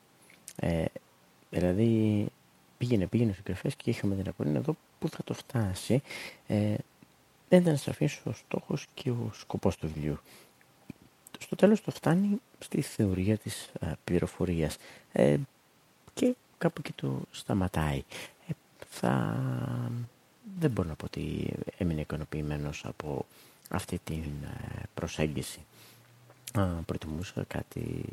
[SPEAKER 1] Ε, δηλαδή πήγαινε, πήγαινε στο κρεφές και είχαμε την απορία εδώ που θα το φτάσει. Ε, δεν ήταν σαφής ο στόχος και ο σκοπός του βιβλίου. Στο τέλος το φτάνει στη θεωρία της α, πληροφορίας ε, και κάπου εκεί το σταματάει. Ε, θα... Δεν μπορώ να πω ότι έμεινε ικανοποιημένος από αυτή την ε, προσέγγιση. Α, προτιμούσα κάτι,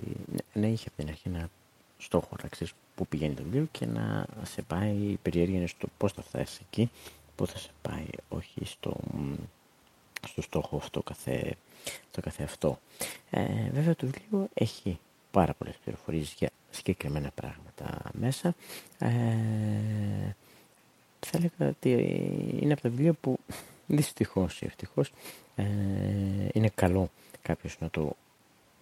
[SPEAKER 1] να είχε από την αρχή ένα στόχο να ξέρεις πού πηγαίνει το βιβλίο και να σε πάει η περιέργεια στο πώς θα φτάσει εκεί, πού θα σε πάει, όχι στο, στο στόχο αυτό καθε, το καθε αυτό. Ε, βέβαια το βιβλίο έχει πάρα πολλές πληροφορίες για συγκεκριμένα πράγματα μέσα. Ε, θα έλεγα ότι είναι από τα βιβλία που δυστυχώς ή ευτυχώς ε, είναι καλό κάποιος να το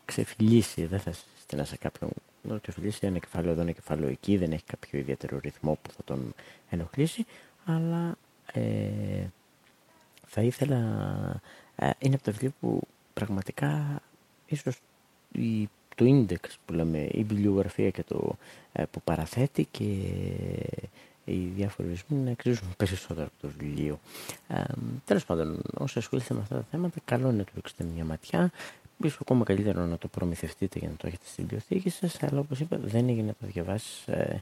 [SPEAKER 1] ξεφυλίσει, δεν θα στείλα σε κάποιον να το ξεφυλίσει ένα κεφάλαιο εδώ, ένα κεφάλαιο εκεί, δεν έχει κάποιο ιδιαίτερο ρυθμό που θα τον ενοχλήσει, αλλά ε, θα ήθελα, ε, είναι από τα βιβλία που πραγματικά ίσως η, το index που λέμε, η βιβλιογραφία και το ε, που παραθέτει και οι διάφοροι ορισμοί να αξίζουν περισσότερο από το βιβλίο. Ε, Τέλος πάντων, όσοι ασχολείστε με αυτά τα θέματα, καλό είναι να του ρίξετε μια ματιά. Ίσως ακόμα καλύτερο να το προμηθευτείτε για να το έχετε στην βιβλιοθήκη σας, αλλά όπως είπα, δεν έγινε να το διαβάσεις ε,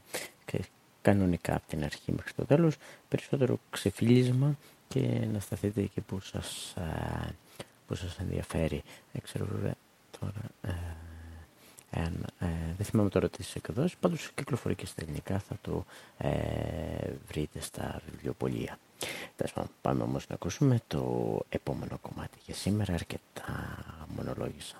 [SPEAKER 1] κανονικά από την αρχή μέχρι το τέλος. Περισσότερο ξεφύλισμα και να σταθείτε εκεί που σας ε, που σας ενδιαφέρει. Δεν ξέρω βέβαια τώρα. Ε, Εάν, ε, δεν θυμάμαι τώρα τις εκδόσεις, πάντως κυκλοφορεί και στα ελληνικά, θα το ε, βρείτε στα βιβλιοπολία. πάμε όμως να ακούσουμε το επόμενο κομμάτι. Για σήμερα αρκετά μονολόγησα.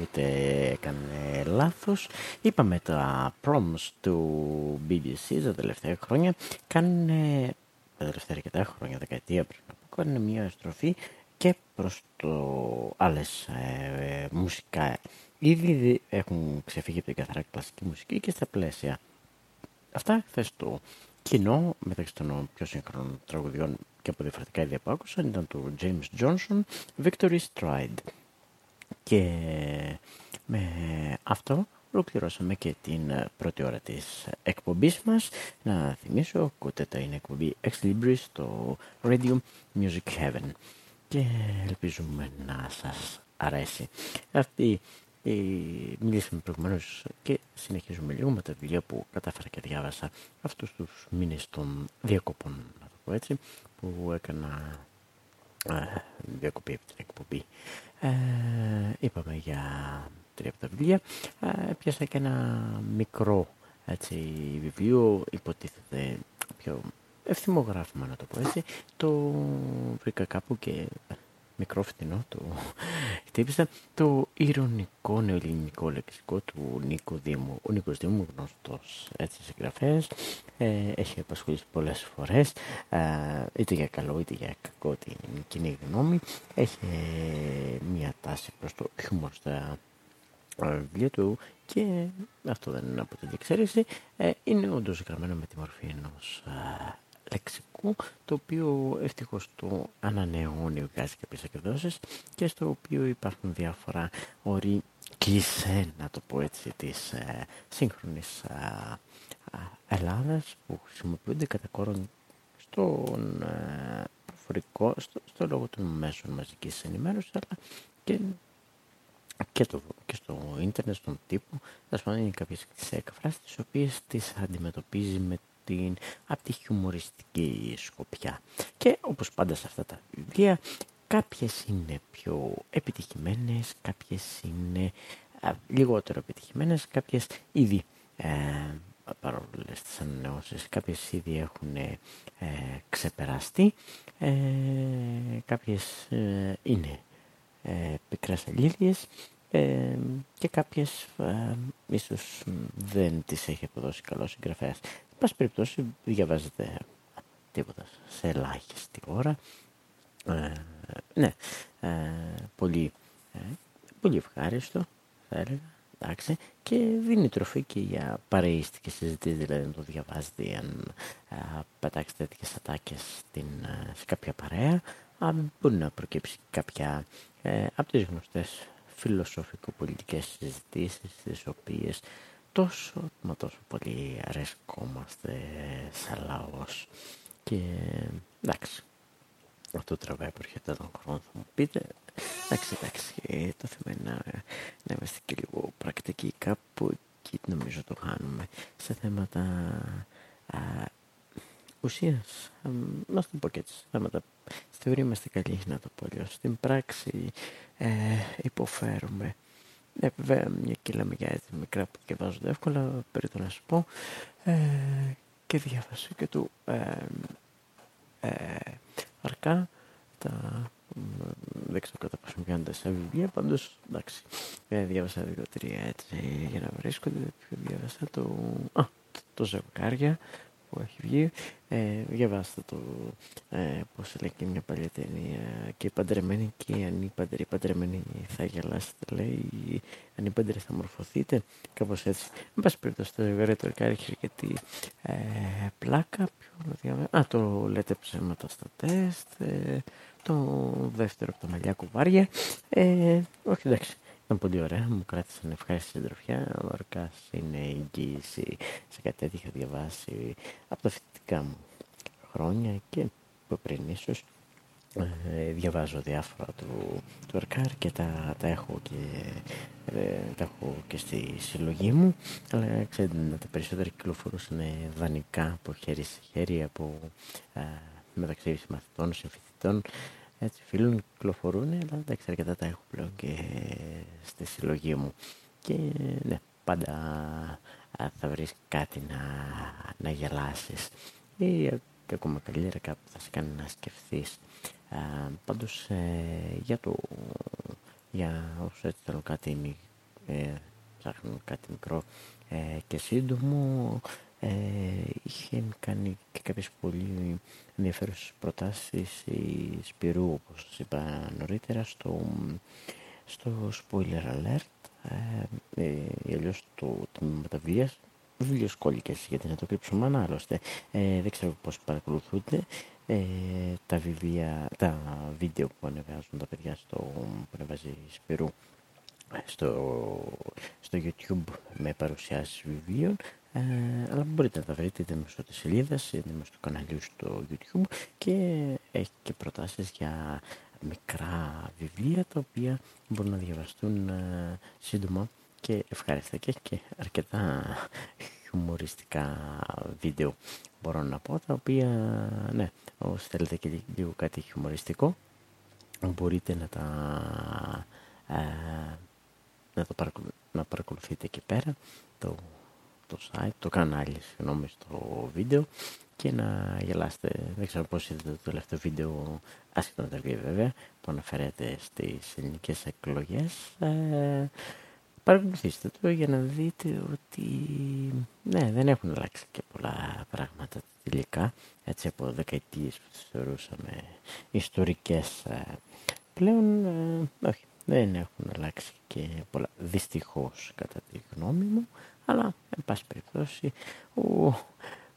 [SPEAKER 1] Ούτε έκανε λάθος. Είπαμε τα proms του BBC τα τελευταία χρόνια κάνουν τα τελευταία αρκετά χρόνια, δεκαετία πριν από κάνουν μια στροφή και προς το άλλες ε, μουσικά ήδη έχουν ξεφύγει από την καθαρά κλασική μουσική και στα πλαίσια. Αυτά χθες το κοινό μεταξύ των πιο σύγχρονων τραγουδιών και από διαφορετικά είδη που άκουσαν ήταν του James Johnson Victory Stride. Και με αυτό ολοκληρώσαμε και την ε, πρώτη ώρα της εκπομπής μας. Να θυμίσω, ότι τα είναι εκπομπή Ex Libris στο Radio Music Heaven. Και ελπίζουμε να σας αρέσει. Αυτή η... μιλήσαμε προηγουμένως και συνεχίζουμε λίγο με τα βιβλία που κατάφερα και διάβασα αυτούς τους μήνες των διακοπών, να το πω έτσι, που έκανα ε, διακοπή από την εκπομπή. Ε, είπαμε για τρία από τα βιβλία. Ε, πιάσα και ένα μικρό έτσι, βιβλίο, υποτίθεται πιο ευθυμογράφημα να το πω έτσι. Το βρήκα κάπου και μικρό φτηνό το χτύπησα το ηρωνικό νεοελληνικό λεξικό του Νίκο Δήμου. Ο Νίκος Δήμου γνωστός έτσι συγγραφέας ε, έχει απασχολήσει πολλές φορές ε, είτε για καλό είτε για κακό την κοινή γνώμη έχει μια τάση προς το χιούμορ στα βιβλία του και αυτό δεν είναι από την εξαίρεση ε, είναι όντως γραμμένο με τη μορφή ενός ε, λεξικού το οποίο ευτυχώς το ανανεώνει βγάζει κάποιες εκδόσεις και στο οποίο υπάρχουν διάφορα όρη κλισέ να το πω έτσι της ε, σύγχρονης ε, Ελλάδας που χρησιμοποιούνται κατά κόρον στον ε, προφορικό, στο, στο λόγο των μέσων μαζικής ενημέρωσης αλλά και και, το, και στο ίντερνετ, στον τύπο, θα σου είναι κάποιες εκφράσεις τις οποίες τις αντιμετωπίζει με την, από τη χιουμοριστική σκοπιά. Και όπως πάντα σε αυτά τα βιβλία, κάποιες είναι πιο επιτυχημένες, κάποιες είναι λιγότερο επιτυχημένες, κάποιες ήδη ε, παρόλες τις ανανεώσεις, κάποιες ήδη έχουν ε, ξεπεραστεί, ε, κάποιες ε, είναι ε, πικρές αλήθειες ε, και κάποιες ε, ίσως δεν τις έχει αποδώσει καλό συγγραφέας πάση περιπτώσει διαβάζετε τίποτα σε ελάχιστη ώρα. Ε, ναι, ε, πολύ, ε, πολύ ευχάριστο θα έλεγα. Εντάξει, και δίνει τροφή και για παρείστικες συζητήσεις, δηλαδή να το διαβάζετε αν ε, πετάξετε τέτοιες ατάκες στην, ε, σε κάποια παρέα, αν μπορεί να προκύψει κάποια ε, από τις γνωστές φιλοσοφικο-πολιτικές συζητήσεις, τις οποίες τόσο μα τόσο πολύ αρέσκομαστε σαν λαός. Και εντάξει αυτό τραβάει έρχεται τον χρόνο θα μου πείτε. Εντάξει εντάξει το θέμα είναι να, να είμαστε και λίγο πρακτικοί κάπου εκεί νομίζω το χάνουμε σε θέματα α, ουσίας, να το πω και έτσι, θέματα. Στη θεωρία είμαστε καλοί, να το πω αλλιώς. Στην πράξη ε, υποφέρουμε. Ε, βέβαια, μια και λέμε για έτσι μικρά που διαβάζονται εύκολα, περί να σου πω, ε, και διάβασα και του ε, ε, αρκά τα δεν ξέρω κατά πόσο πιάνονται σε βιβλία, πάντως εντάξει, ε, διάβασα δύο-τρία έτσι για να βρίσκονται, διάβασα το, α, το, το ζευγάρια που έχει βγει. Ε, διαβάστε το, ε, πώς λέει και μια παλιά ταινία και η παντρεμένη και η ανήπαντρη. Η παντρεμένη θα γελάσετε λέει, η ανήπαντρη θα μορφωθείτε, κάπως έτσι. Με πάση περιπτώσει το ζευγάρι το έχει αρκετή ε, πλάκα. Ποιο, α, το λέτε ψέματα στα τεστ. Ε, το δεύτερο από τα μαλλιά κουβάρια. Ε, όχι εντάξει, ήταν πολύ ωραία, μου κράτησαν ευχάριστη συντροφιά. Ο Ορκάς είναι εγγύηση σε κάτι τέτοιο είχα διαβάσει από τα φοιτητικά μου χρόνια και πριν ίσως. Ε, διαβάζω διάφορα του, του Αρκάρ και τα, τα, έχω και, ε, τα έχω και στη συλλογή μου αλλά ξέρετε τα περισσότερα κυκλοφορούσαν δανεικά από χέρι σε χέρι από ε, μεταξύ μαθητών, συμφοιτητών έτσι φίλων κυκλοφορούν, αλλά εντάξει αρκετά τα έχω πλέον και στη συλλογή μου. Και ναι, πάντα θα βρεις κάτι να, να γελάσεις ή και ακόμα καλύτερα κάπου θα σε κάνει να σκεφτείς. Α, πάντως ε, για το για όσο έτσι θέλω κάτι ε, ψάχνω κάτι μικρό ε, και σύντομο ε, είχε κάνει και κάποιες πολύ ενδιαφέρουσες προτάσεις η Σπυρού όπως σας είπα νωρίτερα στο, στο spoiler alert. Ε, ε, αλλιώς το τμήμα τα βίας. Βιβλιοσκόλικες γιατί να το κρύψω μάνα άλλωστε. Ε, δεν ξέρω πώς παρακολουθούνται. Ε, τα βιβλία, τα βίντεο που ανεβάζουν τα παιδιά στο που ανεβάζει η Σπυρού στο, στο YouTube με παρουσιάσεις βιβλίων ε, αλλά μπορείτε να τα βρείτε είτε μέσω της σελίδας είτε μέσω του καναλιού στο YouTube και έχει και προτάσεις για μικρά βιβλία τα οποία μπορούν να διαβαστούν ε, σύντομα. Και ευχάριστα και έχει και αρκετά χιουμοριστικά βίντεο μπορώ να πω τα οποία ναι όσοι θέλετε και λίγο κάτι χιουμοριστικό μπορείτε να τα ε, να, το να παρακολουθείτε εκεί πέρα το, το site, το κανάλι συγγνώμη στο βίντεο και να γελάσετε. Δεν ξέρω πώς είδατε το τελευταίο βίντεο, άσχετο με τα βέβαια, που αναφέρεται στις ελληνικές εκλογές. Ε, παρακολουθήστε το για να δείτε ότι ναι, δεν έχουν αλλάξει και πολλά πράγματα τελικά, έτσι από δεκαετίες που τις θεωρούσαμε ιστορικές ε, πλέον, ε, όχι, δεν έχουν αλλάξει και πολλά, δυστυχώς κατά τη γνώμη μου, αλλά εν πάση περιπτώσει, ο,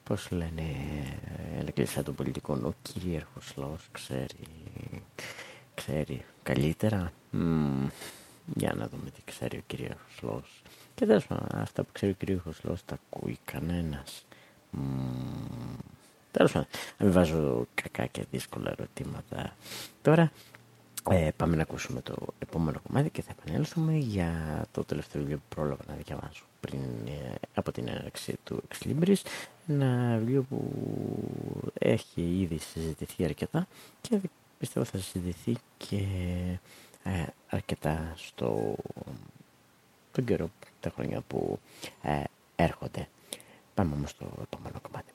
[SPEAKER 1] πώς λένε, εκκλησία των πολιτικών, ο κυρίαρχος λαός ξέρει, ξέρει καλύτερα. για να δούμε τι ξέρει ο κυρίαρχος λαός. Και τέλος αυτά που ξέρει ο κυρίαρχος λαός τα ακούει κανένας. Τέλος πάντων, μην βάζω κακά και δύσκολα ερωτήματα. Τώρα, ε, πάμε να ακούσουμε το επόμενο κομμάτι και θα επανέλθουμε για το τελευταίο βιβλίο που πρόλαβα να διαβάσω πριν ε, από την έναρξη του Ex Libris, ένα βιβλίο που έχει ήδη συζητηθεί αρκετά και πιστεύω θα συζητηθεί και ε, αρκετά στο τον καιρό, τα χρόνια που ε, έρχονται. Πάμε όμως στο επόμενο κομμάτι.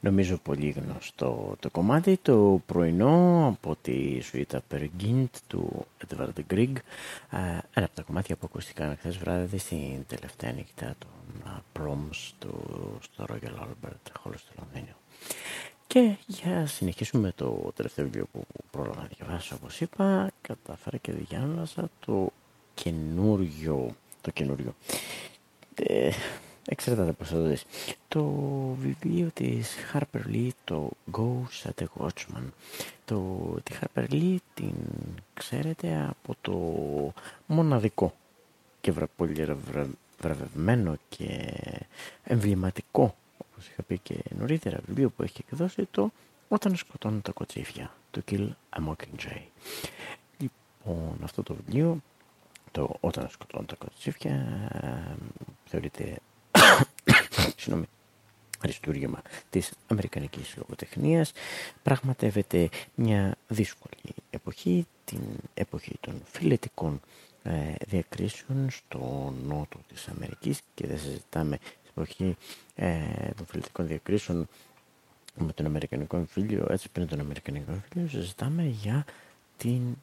[SPEAKER 1] Νομίζω πολύ γνωστό το κομμάτι, το πρωινό από τη σουίτα Pergint του Edward Grieg, ένα από τα κομμάτια που ακούστηκαν χθες βράδυ στην τελευταία νύχτα των proms του, στο Royal Albert Hall στο Λονδίνο. Και για συνεχίσουμε το τελευταίο βιβλίο που πρόλαβα να διαβάσω όπως είπα, κατάφερα και διάβασα το καινούριο, το καινούριο, ε, εξαρτάται πώς θα το δεις, το βιβλίο της Harper Lee, το Ghost at a Watchman. Το, τη Harper Lee την ξέρετε από το μοναδικό και πολύ βραβευμένο και εμβληματικό όπως είχα πει και νωρίτερα βιβλίο που έχει εκδώσει το «Όταν σκοτώνουν τα κοτσίφια» του Kill a Mockingjay. Λοιπόν, αυτό το βιβλίο, το «Όταν σκοτώνουν τα κοτσίφια» θεωρείται συγγνώμη, αριστούργημα της Αμερικανικής λογοτεχνίας πραγματεύεται μια δύσκολη εποχή, την εποχή των φιλετικών ε, διακρίσεων στο νότο της Αμερικής και δεν συζητάμε εποχή ε, των φιλετικών διακρίσεων με τον Αμερικανικό εμφύλιο, έτσι πριν τον Αμερικανικό εμφύλιο, συζητάμε για την,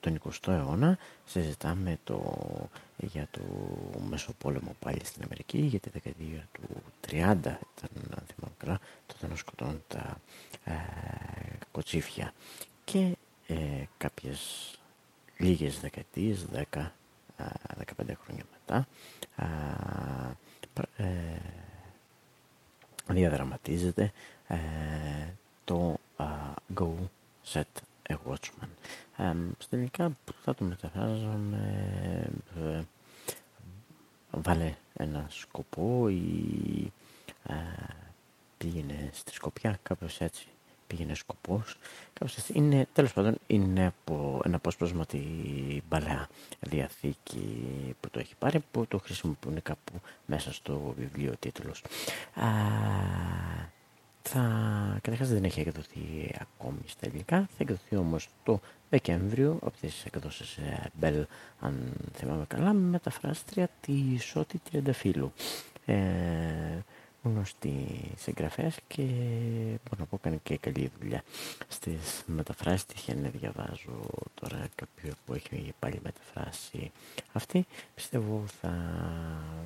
[SPEAKER 1] τον 20ο αιώνα, συζητάμε το, για το Μεσοπόλεμο πάλι στην Αμερική, για τη δεκαετία του 30 ήταν, αν θυμάμαι καλά, τότε να σκοτώνουν τα ε, κοτσίφια και ε, κάποιες λίγες δεκαετίες, 10, 15 χρόνια μετά, ε, διαδραματίζεται ε, το Go Set a Watchman. Ε, στην ελληνικά θα το μεταφράζουμε ε, βάλε ένα σκοπό ή πήγαινε στη Σκοπιά, κάπως έτσι πήγαινε σκοπός. Είναι, τέλος πάντων, είναι από ένα απόσπασμα τη Παλαιά Διαθήκη που το έχει πάρει, που το χρησιμοποιούν κάπου μέσα στο βιβλίο τίτλος. Α, θα, καταρχάς δεν έχει εκδοθεί ακόμη στα ελληνικά, θα εκδοθεί όμως το Δεκέμβριο από τις εκδόσεις Bell, αν θυμάμαι καλά, με μεταφράστρια τη Σώτη Τριανταφύλου. Ε, γνωστή συγγραφέας και μπορώ να πω κάνει και καλή δουλειά στις μεταφράσεις. Τυχαίνει να διαβάζω τώρα κάποιο που έχει πάλι μεταφράσει αυτή πιστεύω θα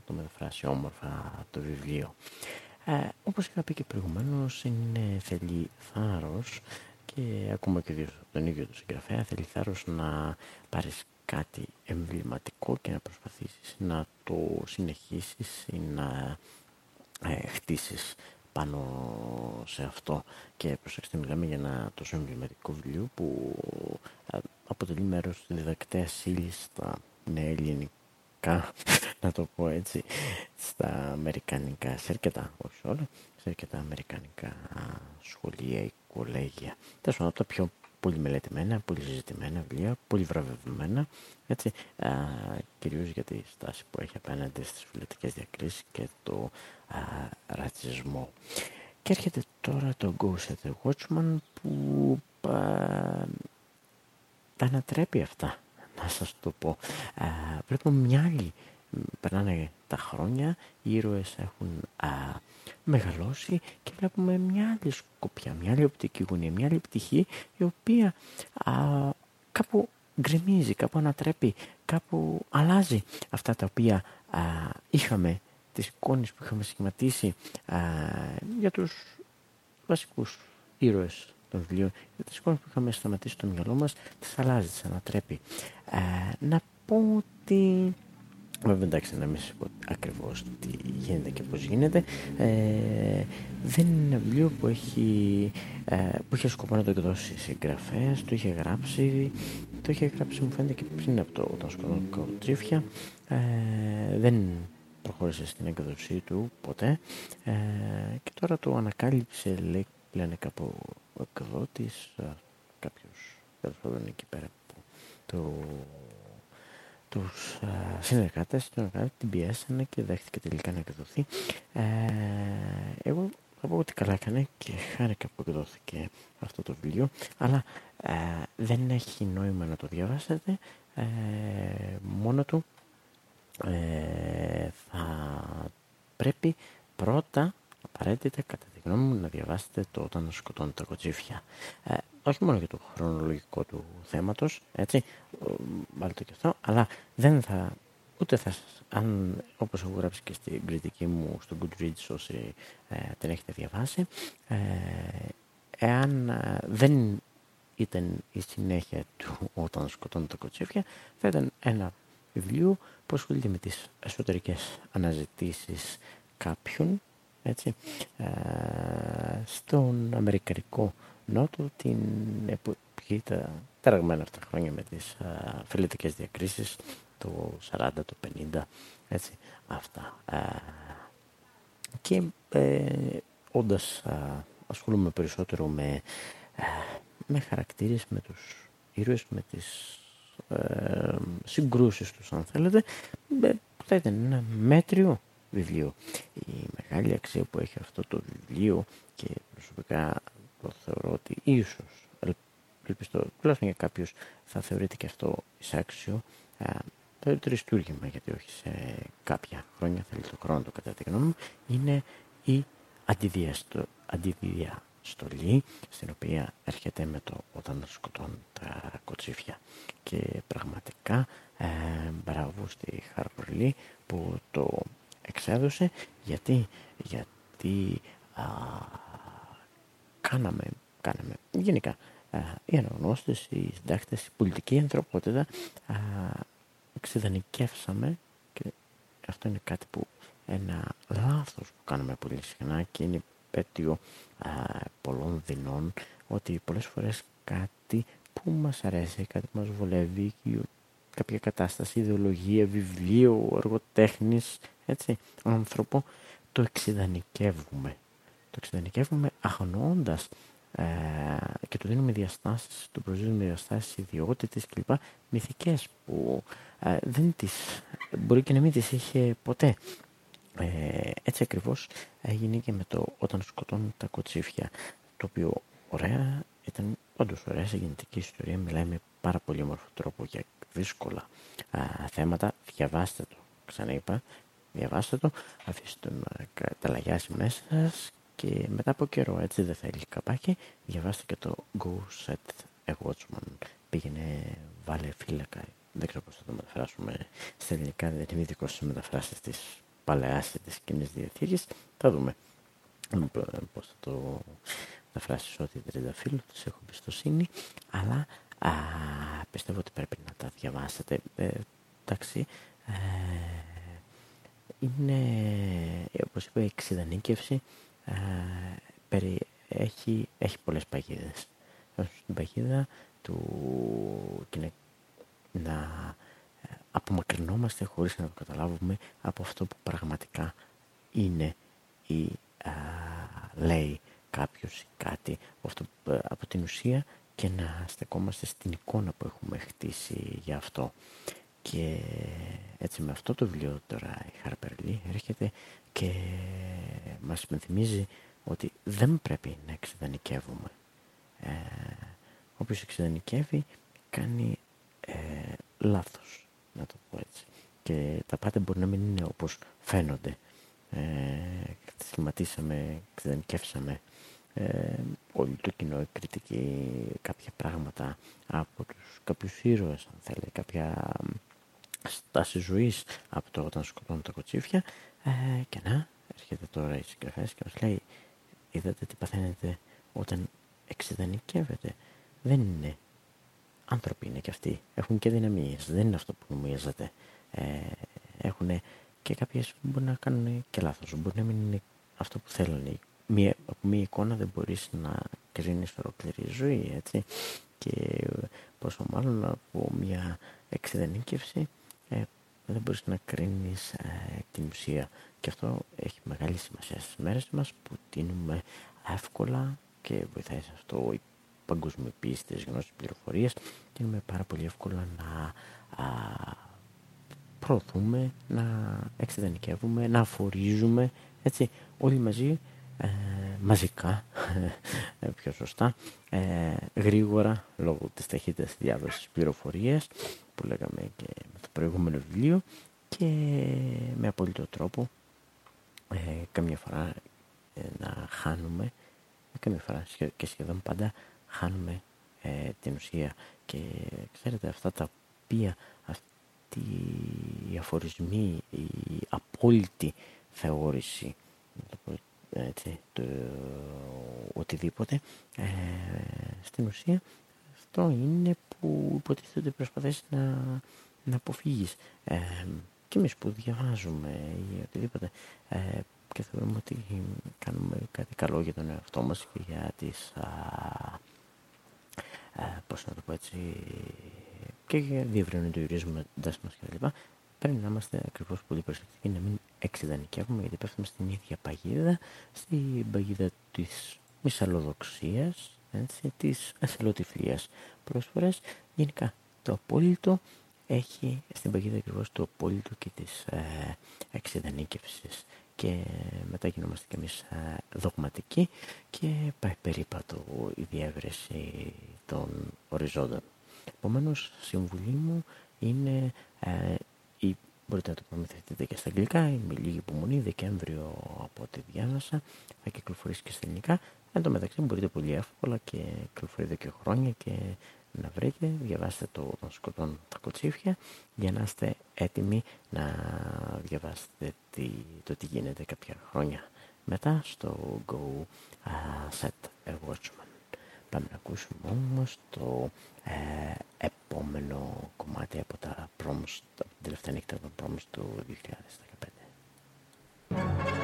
[SPEAKER 1] το μεταφράσει όμορφα το βιβλίο ε, όπως είχα πει και προηγουμένως είναι θέλει θάρρος και ακόμα και τον ίδιο του συγγραφέα θέλει θάρρος να πάρεις κάτι εμβληματικό και να προσπαθήσεις να το συνεχίσεις ή να ε, χτίσεις πάνω σε αυτό. Και προσέξτε μιλάμε για ένα τόσο εμβληματικό βιβλίο που ε, αποτελεί μέρος της διδακτέας ύλης στα νέα ελληνικά να το πω έτσι στα αμερικανικά σε αρκετά όχι όλα σε αρκετά αμερικανικά σχολεία ή κολέγια τέλος από τα πιο πολύ μελετημένα, πολύ συζητημένα βιβλία, πολύ βραβευμένα, έτσι, α, κυρίως για τη στάση που έχει απέναντι στις φιλετικές διακρίσεις και το α, ρατσισμό. Και έρχεται τώρα το Ghost at the Watchman που α, τα ανατρέπει αυτά, να σας το πω. Α, βλέπουμε μια άλλη περνάνε τα χρόνια, οι ήρωες έχουν α, μεγαλώσει και βλέπουμε μια άλλη σκοπιά, μια άλλη οπτική γωνία, μια άλλη πτυχή η οποία α, κάπου γκρεμίζει, κάπου ανατρέπει, κάπου αλλάζει αυτά τα οποία α, είχαμε, τις εικόνες που είχαμε σχηματίσει α, για τους βασικούς ήρωες των βιβλίων, για τις εικόνες που είχαμε σταματήσει στο μυαλό μας, τις αλλάζει, τις ανατρέπει. να πω ότι Βέβαια εντάξει να μην σας πω ακριβώς τι γίνεται και πώς γίνεται ε, δεν είναι ένα βιβλίο που έχει, ε, που είχε σκοπό να το εκδώσει συγγραφέας, το είχε γράψει το είχε γράψει μου φαίνεται και πριν από το όταν σκοτώνα τρίφια ε, δεν προχώρησε στην εκδοσή του ποτέ ε, και τώρα το ανακάλυψε λέει, λένε κάπου ο εκδότης ε, κάποιος τέλος εκεί πέρα που το τους α, συνεργάτες του την πιέσανε και δέχτηκε τελικά να εκδοθεί. Ε, εγώ θα πω ότι καλά έκανε και χάρηκα που εκδόθηκε αυτό το βιβλίο, αλλά ε, δεν έχει νόημα να το διαβάσετε, ε, μόνο του ε, θα πρέπει πρώτα απαραίτητα κατά τη γνώμη μου να διαβάσετε το όταν σκοτώνουν τα κοτσίφια. Ε, όχι μόνο για το χρονολογικό του θέματος, έτσι, βάλτε και αυτό, αλλά δεν θα, ούτε θα αν όπως έχω γράψει και στην κριτική μου στο Goodreads όσοι ε, την έχετε διαβάσει, ε, εάν ε, δεν ήταν η συνέχεια του όταν σκοτώνουν τα κοτσίφια, θα ήταν ένα βιβλίο που ασχολείται με τις εσωτερικές αναζητήσεις κάποιων έτσι, ε, στον Αμερικανικό Νότο την εποχή τα ταραγμένα αυτά χρόνια με τις ε, φιλετικές διακρίσεις το 40, το 50 έτσι, αυτά. Ε, και ε, όντας ασχολούμαι περισσότερο με, με χαρακτήρες, με τους ήρωες, με τις ε, συγκρούσεις τους αν θέλετε. Θα ήταν ένα μέτριο βιβλίο. Η μεγάλη αξία που έχει αυτό το βιβλίο και προσωπικά το θεωρώ ότι ίσως, ελπιστώ, τουλάχιστον για κάποιους θα θεωρείται και αυτό εισάξιο, το τριστούργημα, γιατί όχι σε κάποια χρόνια, θέλει το χρόνο το κατά τη γνώμη μου, είναι η αντιδιαστολή, στην οποία έρχεται με το όταν σκοτώνουν τα κοτσίφια. Και πραγματικά ε, μπράβο στη Harper που το εξέδωσε γιατί, γιατί α, κάναμε, κάναμε γενικά α, οι αναγνώστες, οι συντάκτες, η πολιτική ανθρωπότητα α, εξειδανικεύσαμε και αυτό είναι κάτι που ένα λάθος που κάνουμε πολύ συχνά και είναι πέτειο α, πολλών δεινών ότι πολλές φορές κάτι που μας αρέσει, κάτι που μας βολεύει, κάποια κατάσταση, ιδεολογία, βιβλίο, εργοτέχνης, έτσι, άνθρωπο, το εξειδανικεύουμε. Το εξειδανικεύουμε αγνοώντας ε, και του δίνουμε διαστάσεις, του προσδίδουμε διαστάσεις, ιδιότητες κλπ. Μυθικές που ε, δεν τις, μπορεί και να μην τις είχε ποτέ. Ε, έτσι ακριβώς έγινε και με το όταν σκοτώνουν τα κοτσίφια, το οποίο ωραία ήταν όντως ωραία σε γενετική ιστορία, μιλάει με πάρα πολύ όμορφο τρόπο για δύσκολα α, θέματα. Διαβάστε το, ξαναείπα, διαβάστε το, αφήστε το να καταλαγιάσει μέσα σας και μετά από καιρό, έτσι δεν θέλει καπάκι, διαβάστε και το Go Set a Watchman. Πήγαινε, βάλε φύλακα, δεν ξέρω πώς θα το μεταφράσουμε στα ελληνικά, δεν είμαι ειδικός στις μεταφράσεις της παλαιάς και της κοινής διαθήκης. Θα δούμε πώς θα το μεταφράσεις ό,τι φίλου, τους έχω πιστοσύνη, αλλά α, πιστεύω ότι πρέπει να τα διαβάσετε. Ε, εντάξει, ε, είναι, όπως είπα, η εξειδανίκευση ε, περι, έχει, έχει πολλές παγίδες. Στην παγίδα του και να, ε, απομακρυνόμαστε χωρίς να το καταλάβουμε από αυτό που πραγματικά είναι ή λέει κάποιος ή κάτι αυτό, ε, από την ουσία και να στεκόμαστε στην εικόνα που έχουμε χτίσει για αυτό. Και έτσι με αυτό το βιβλίο τώρα η Harper Lee έρχεται και μας υπενθυμίζει ότι δεν πρέπει να εξειδανικεύουμε. Ε, όποιος εξειδανικεύει κάνει ε, λάθος, να το πω έτσι. Και τα πάντα μπορεί να μην είναι όπως φαίνονται. Ε, σχηματίσαμε, εξειδανικεύσαμε ε, όλο το κοινό κριτική κάποια πράγματα από τους κάποιους ήρωες αν θέλει κάποια στάση ζωής από το όταν σκοτώνουν τα κοτσίφια. Ε, και να έρχεται τώρα η συγγραφέας και μας λέει είδατε τι παθαίνετε όταν εξειδανικεύετε. Δεν είναι. Άνθρωποι είναι και αυτοί. Έχουν και δυναμίες. Δεν είναι αυτό που νομίζετε. Ε, έχουν και κάποιες που μπορεί να κάνουν και λάθος. Μπορεί να μην είναι αυτό που θέλουν μία, από μία εικόνα δεν μπορείς να κρίνεις ολόκληρη ζωή, έτσι. Και πόσο μάλλον από μία εξειδενίκευση ε, δεν μπορείς να κρίνεις ε, την ουσία. Και αυτό έχει μεγάλη σημασία στις μέρες μας που τίνουμε εύκολα και βοηθάει σε αυτό η παγκοσμιοποίηση της γνώσης πληροφορίας τίνουμε πάρα πολύ εύκολα να α, προωθούμε, να εξειδενικεύουμε, να αφορίζουμε, έτσι, όλοι μαζί ε, μαζικά, ε, πιο σωστά, ε, γρήγορα λόγω της ταχύτητας διάδοσης πληροφορίας που λέγαμε και με το προηγούμενο βιβλίο και με απόλυτο τρόπο καμιά φορά να χάνουμε καμία φορά και σχεδόν πάντα χάνουμε ε, την ουσία. Και ξέρετε αυτά τα οποία αυτοί οι αφορισμοί η απόλυτη θεώρηση έτσι, το, οτιδήποτε ε, στην ουσία αυτό είναι που υποτίθεται ότι προσπαθείς να, να αποφύγεις ε, και εμείς που διαβάζουμε ή οτιδήποτε ε, και θεωρούμε ότι κάνουμε κάτι καλό για τον εαυτό μας και για τις α, α, πώς να το πω έτσι και για διευρύνουν το ορίζοντας μας κλπ. Πρέπει να είμαστε ακριβώς πολύ προσεκτικοί να μην εξειδανικεύουμε γιατί πέφτουμε στην ίδια παγίδα, στην παγίδα της μυσαλλοδοξίας, έτσι, της εθελοτυφλίας. Πρόσφορες γενικά το απόλυτο έχει στην παγίδα ακριβώς το απόλυτο και της ε, εξειδανίκευσης και μετά γινόμαστε κι εμείς ε, δογματικοί και πάει περίπατο η διεύρυνση των οριζόντων. Επομένως, συμβουλή μου είναι ε, η, μπορείτε να το προμηθευτείτε και στα αγγλικά, με λίγη υπομονή, Δεκέμβριο από ό,τι διάβασα, θα κυκλοφορήσει και στα ελληνικά. Εν τω μεταξύ μπορείτε πολύ εύκολα και κυκλοφορεί εδώ και χρόνια και να βρείτε, διαβάστε το των σκοτών τα κοτσίφια για να είστε έτοιμοι να διαβάσετε τι, το τι γίνεται κάποια χρόνια μετά στο Go uh, Set a Watchman. Πάμε να ακούσουμε όμως το ε, επόμενο κομμάτι από τα proms, από την τελευταία νύχτα των proms του 2015.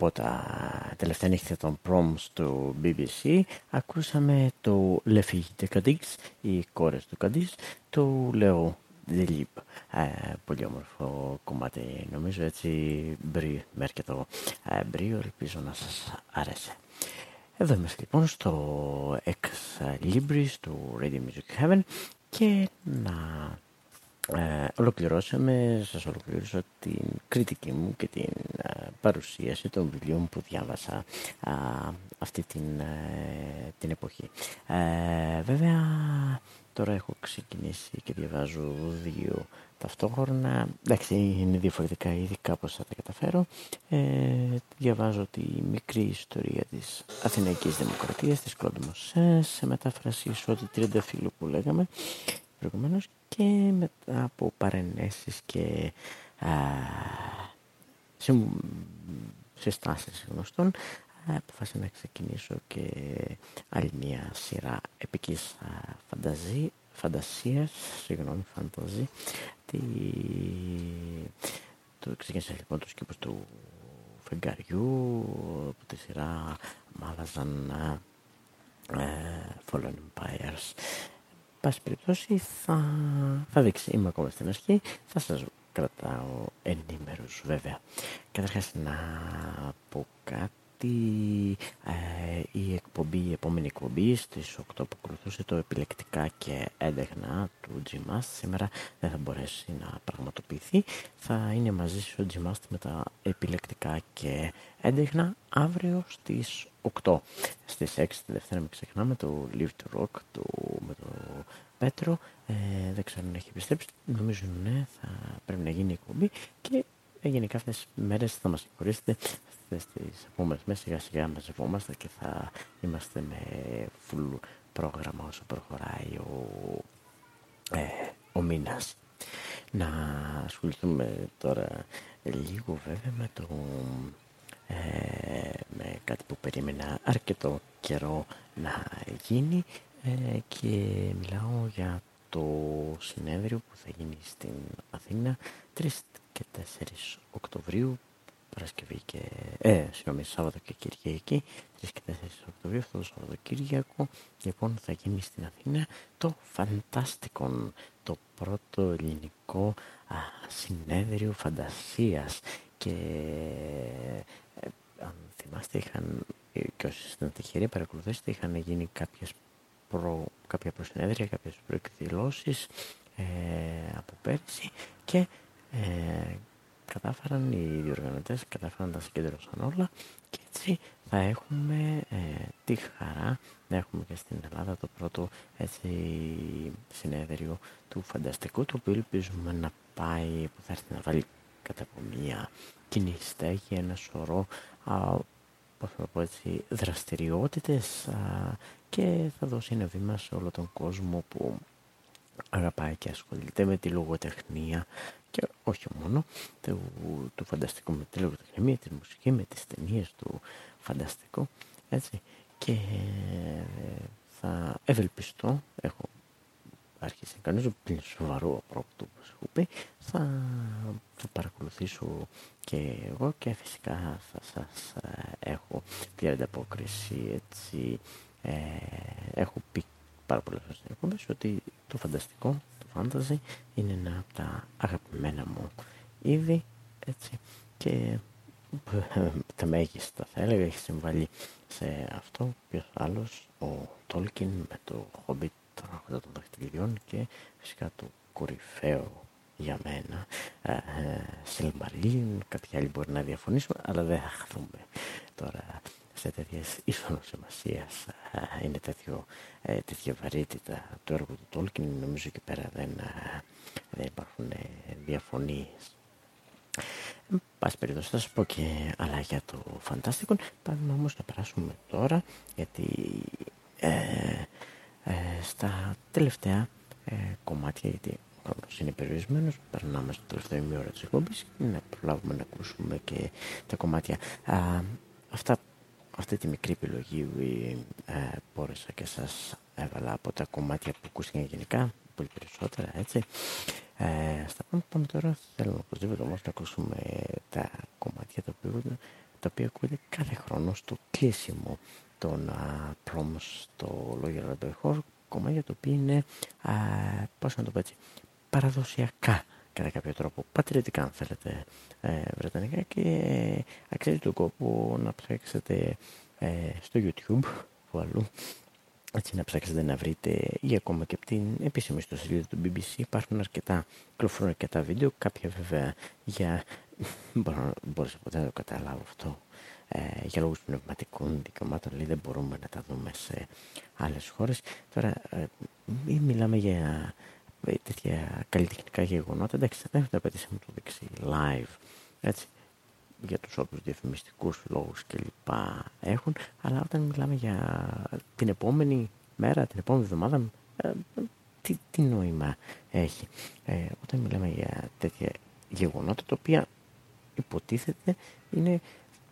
[SPEAKER 1] Από τα τελευταία νύχτα των proms του BBC ακούσαμε το Le Fille de Cadix, οι κόρες του Cadix, του Leo Delib. Ε, πολύ όμορφο κομμάτι νομίζω έτσι μπρι, με αρκετό ε, μπρίο, ελπίζω να σας άρεσε. Εδώ είμαστε λοιπόν στο Ex Libris του Radio Music Heaven και να ε, ολοκληρώσαμε, σας ολοκλήρωσα την κριτική μου και την ε, παρουσίαση των βιβλίων που διάβασα αυτή την, ε, την εποχή. Ε, βέβαια τώρα έχω ξεκινήσει και διαβάζω δύο ταυτόχρονα. Εντάξει είναι διαφορετικά ήδη κάπως θα τα καταφέρω. διαβάζω τη μικρή ιστορία της Αθηναϊκής Δημοκρατίας της Κλόντ σε μετάφραση ό,τι τριάντα φίλου που λέγαμε προηγουμένως και μετά από παρενέσεις και α, συστάσεις γνωστών αποφάσισα να ξεκινήσω και άλλη μια σειρά επικής φανταζή, φαντασίας, συγγνώμη, φανταζή, τη... το ξεκίνησα λοιπόν το σκήπος του φεγγαριού, από τη σειρά μάλαζαν ε, Fallen Empires πάση περιπτώσει θα, θα δείξει, είμαι ακόμα στην αρχή, θα σας κρατάω ενήμερους βέβαια. Καταρχάς να πω κάτι ε, η εκπομπή, η επόμενη εκπομπή στις 8 που ακολουθούσε το επιλεκτικά και έντεχνα του GMAST σήμερα δεν θα μπορέσει να πραγματοποιηθεί. Θα είναι μαζί στο GMAST με τα επιλεκτικά και έντεχνα αύριο στις 8 στις 6 τη Δευτέρα μην ξεχνάμε το Live to Rock το, με το Πέτρο ε, δεν ξέρω αν έχει επιστρέψει. Νομίζω ναι θα πρέπει να γίνει η εκπομπή και γενικά αυτές τις μέρες θα μας συγχωρήσετε αυτές τις επόμενες μέρες σιγά σιγά μαζευόμαστε και θα είμαστε με full πρόγραμμα όσο προχωράει ο, ε, ο μήνας. Να ασχοληθούμε τώρα λίγο βέβαια με το ε, με κάτι που περίμενα αρκετό καιρό να γίνει ε, και μιλάω για το συνέδριο που θα γίνει στην Αθήνα 3 και 4 Οκτωβρίου Παρασκευή και, ε, συγγνώμη, Σάββατο και Κυριακή, 3 και 4 Οκτωβρίου, αυτό το Σαββατοκύριακο, λοιπόν θα γίνει στην Αθήνα το Φαντάστικον, το πρώτο ελληνικό α, συνέδριο φαντασίας. Και ε, αν θυμάστε είχαν, και όσοι στην τυχεροί παρακολουθήσετε, είχαν γίνει κάποιες προ, κάποια προσυνέδρια, κάποιες προεκδηλώσεις ε, από πέρσι και ε, κατάφεραν οι διοργανωτές, κατάφεραν να τα συγκεντρώσαν όλα και έτσι θα έχουμε ε, τη χαρά να έχουμε και στην Ελλάδα το πρώτο έτσι, συνέδριο του φανταστικού το οποίο ελπίζουμε να πάει που θα έρθει να βάλει κατά από μια κοινή στέγη ένα σωρό α, πώς θα πω έτσι, δραστηριότητες α, και θα δώσει ένα βήμα σε όλο τον κόσμο που αγαπάει και ασχολείται με τη λογοτεχνία και όχι μόνο του, του φανταστικού με τη λογοτεχνία, τη μουσική, με τις ταινίες του φανταστικού έτσι. Και θα ευελπιστώ έχω άρχισε κανείς πλην σοβαρό πρόκτο όπως έχω πει θα, θα παρακολουθήσω και εγώ και φυσικά θα σας ε, έχω τη ανταπόκριση έτσι. Ε, έχω πει πάρα πολλές φορές ότι το φανταστικό, το fantasy είναι ένα από τα αγαπημένα μου είδη έτσι. Και τα μέγιστα θα έλεγα έχει συμβάλει σε αυτό ποιος άλλος ο Τόλκιν με το Hobbit των των δαχτυλιών και φυσικά το κορυφαίο για μένα ε, Σιλμαρίλιν, κάποιοι άλλοι μπορεί να διαφωνήσουν αλλά δεν θα χαθούμε. Τώρα σε τέτοιες ίσονο σημασίας είναι τέτοιο, ε, τέτοια βαρύτητα του έργου του Τόλκιν. Νομίζω εκεί πέρα δεν, δεν υπάρχουν ε, διαφωνίες. Εν πάση περιπτώσει θα σας πω και άλλα για το φαντάστικο. Πάμε όμως να περάσουμε τώρα γιατί ε, ε, στα τελευταία ε, κομμάτια γιατί ο χρόνος είναι περιορισμένος περνάμε στο τελευταίο ημίωρο της εκπομπής να προλάβουμε να ακούσουμε και τα κομμάτια α, αυτά αυτή τη μικρή επιλογή ε, μπόρεσα και σας έβαλα από τα κομμάτια που ακούστηκαν γενικά, πολύ περισσότερα έτσι. Ε, στα πάνω που πάμε τώρα θέλω οπωσδήποτε όμως να ακούσουμε τα κομμάτια τα οποία τα οποία ακούγεται κάθε χρόνο στο κλείσιμο των πρόμος στο λόγιο ραδιοχώρο κομμάτια το οποίο είναι, α, πώς να το πω έτσι, παραδοσιακά κατά κάποιο τρόπο, πατριωτικά αν θέλετε ε, βρετανικά και αξίζει τον κόπο να ψάξετε ε, στο YouTube που αλλού έτσι να ψάξετε να βρείτε ή ακόμα και από την επίσημη ιστοσελίδα του BBC υπάρχουν αρκετά, κυκλοφορούν αρκετά βίντεο, κάποια βέβαια για, μπορώ, μπορούσα ποτέ να το καταλάβω αυτό, ε, για λόγους πνευματικών δικαιωμάτων, λέει δεν μπορούμε να τα δούμε σε άλλες χώρες. Τώρα, ε, μιλάμε για ε, τέτοια καλλιτεχνικά γεγονότα, εντάξει, δεν θα τα πετύσαμε το δείξει live, έτσι, για τους όποιους διαφημιστικούς λόγους κλπ. έχουν, αλλά όταν μιλάμε για την επόμενη μέρα, την επόμενη εβδομάδα, ε, τι, τι νόημα έχει. Ε, όταν μιλάμε για τέτοια γεγονότα, τα οποία υποτίθεται είναι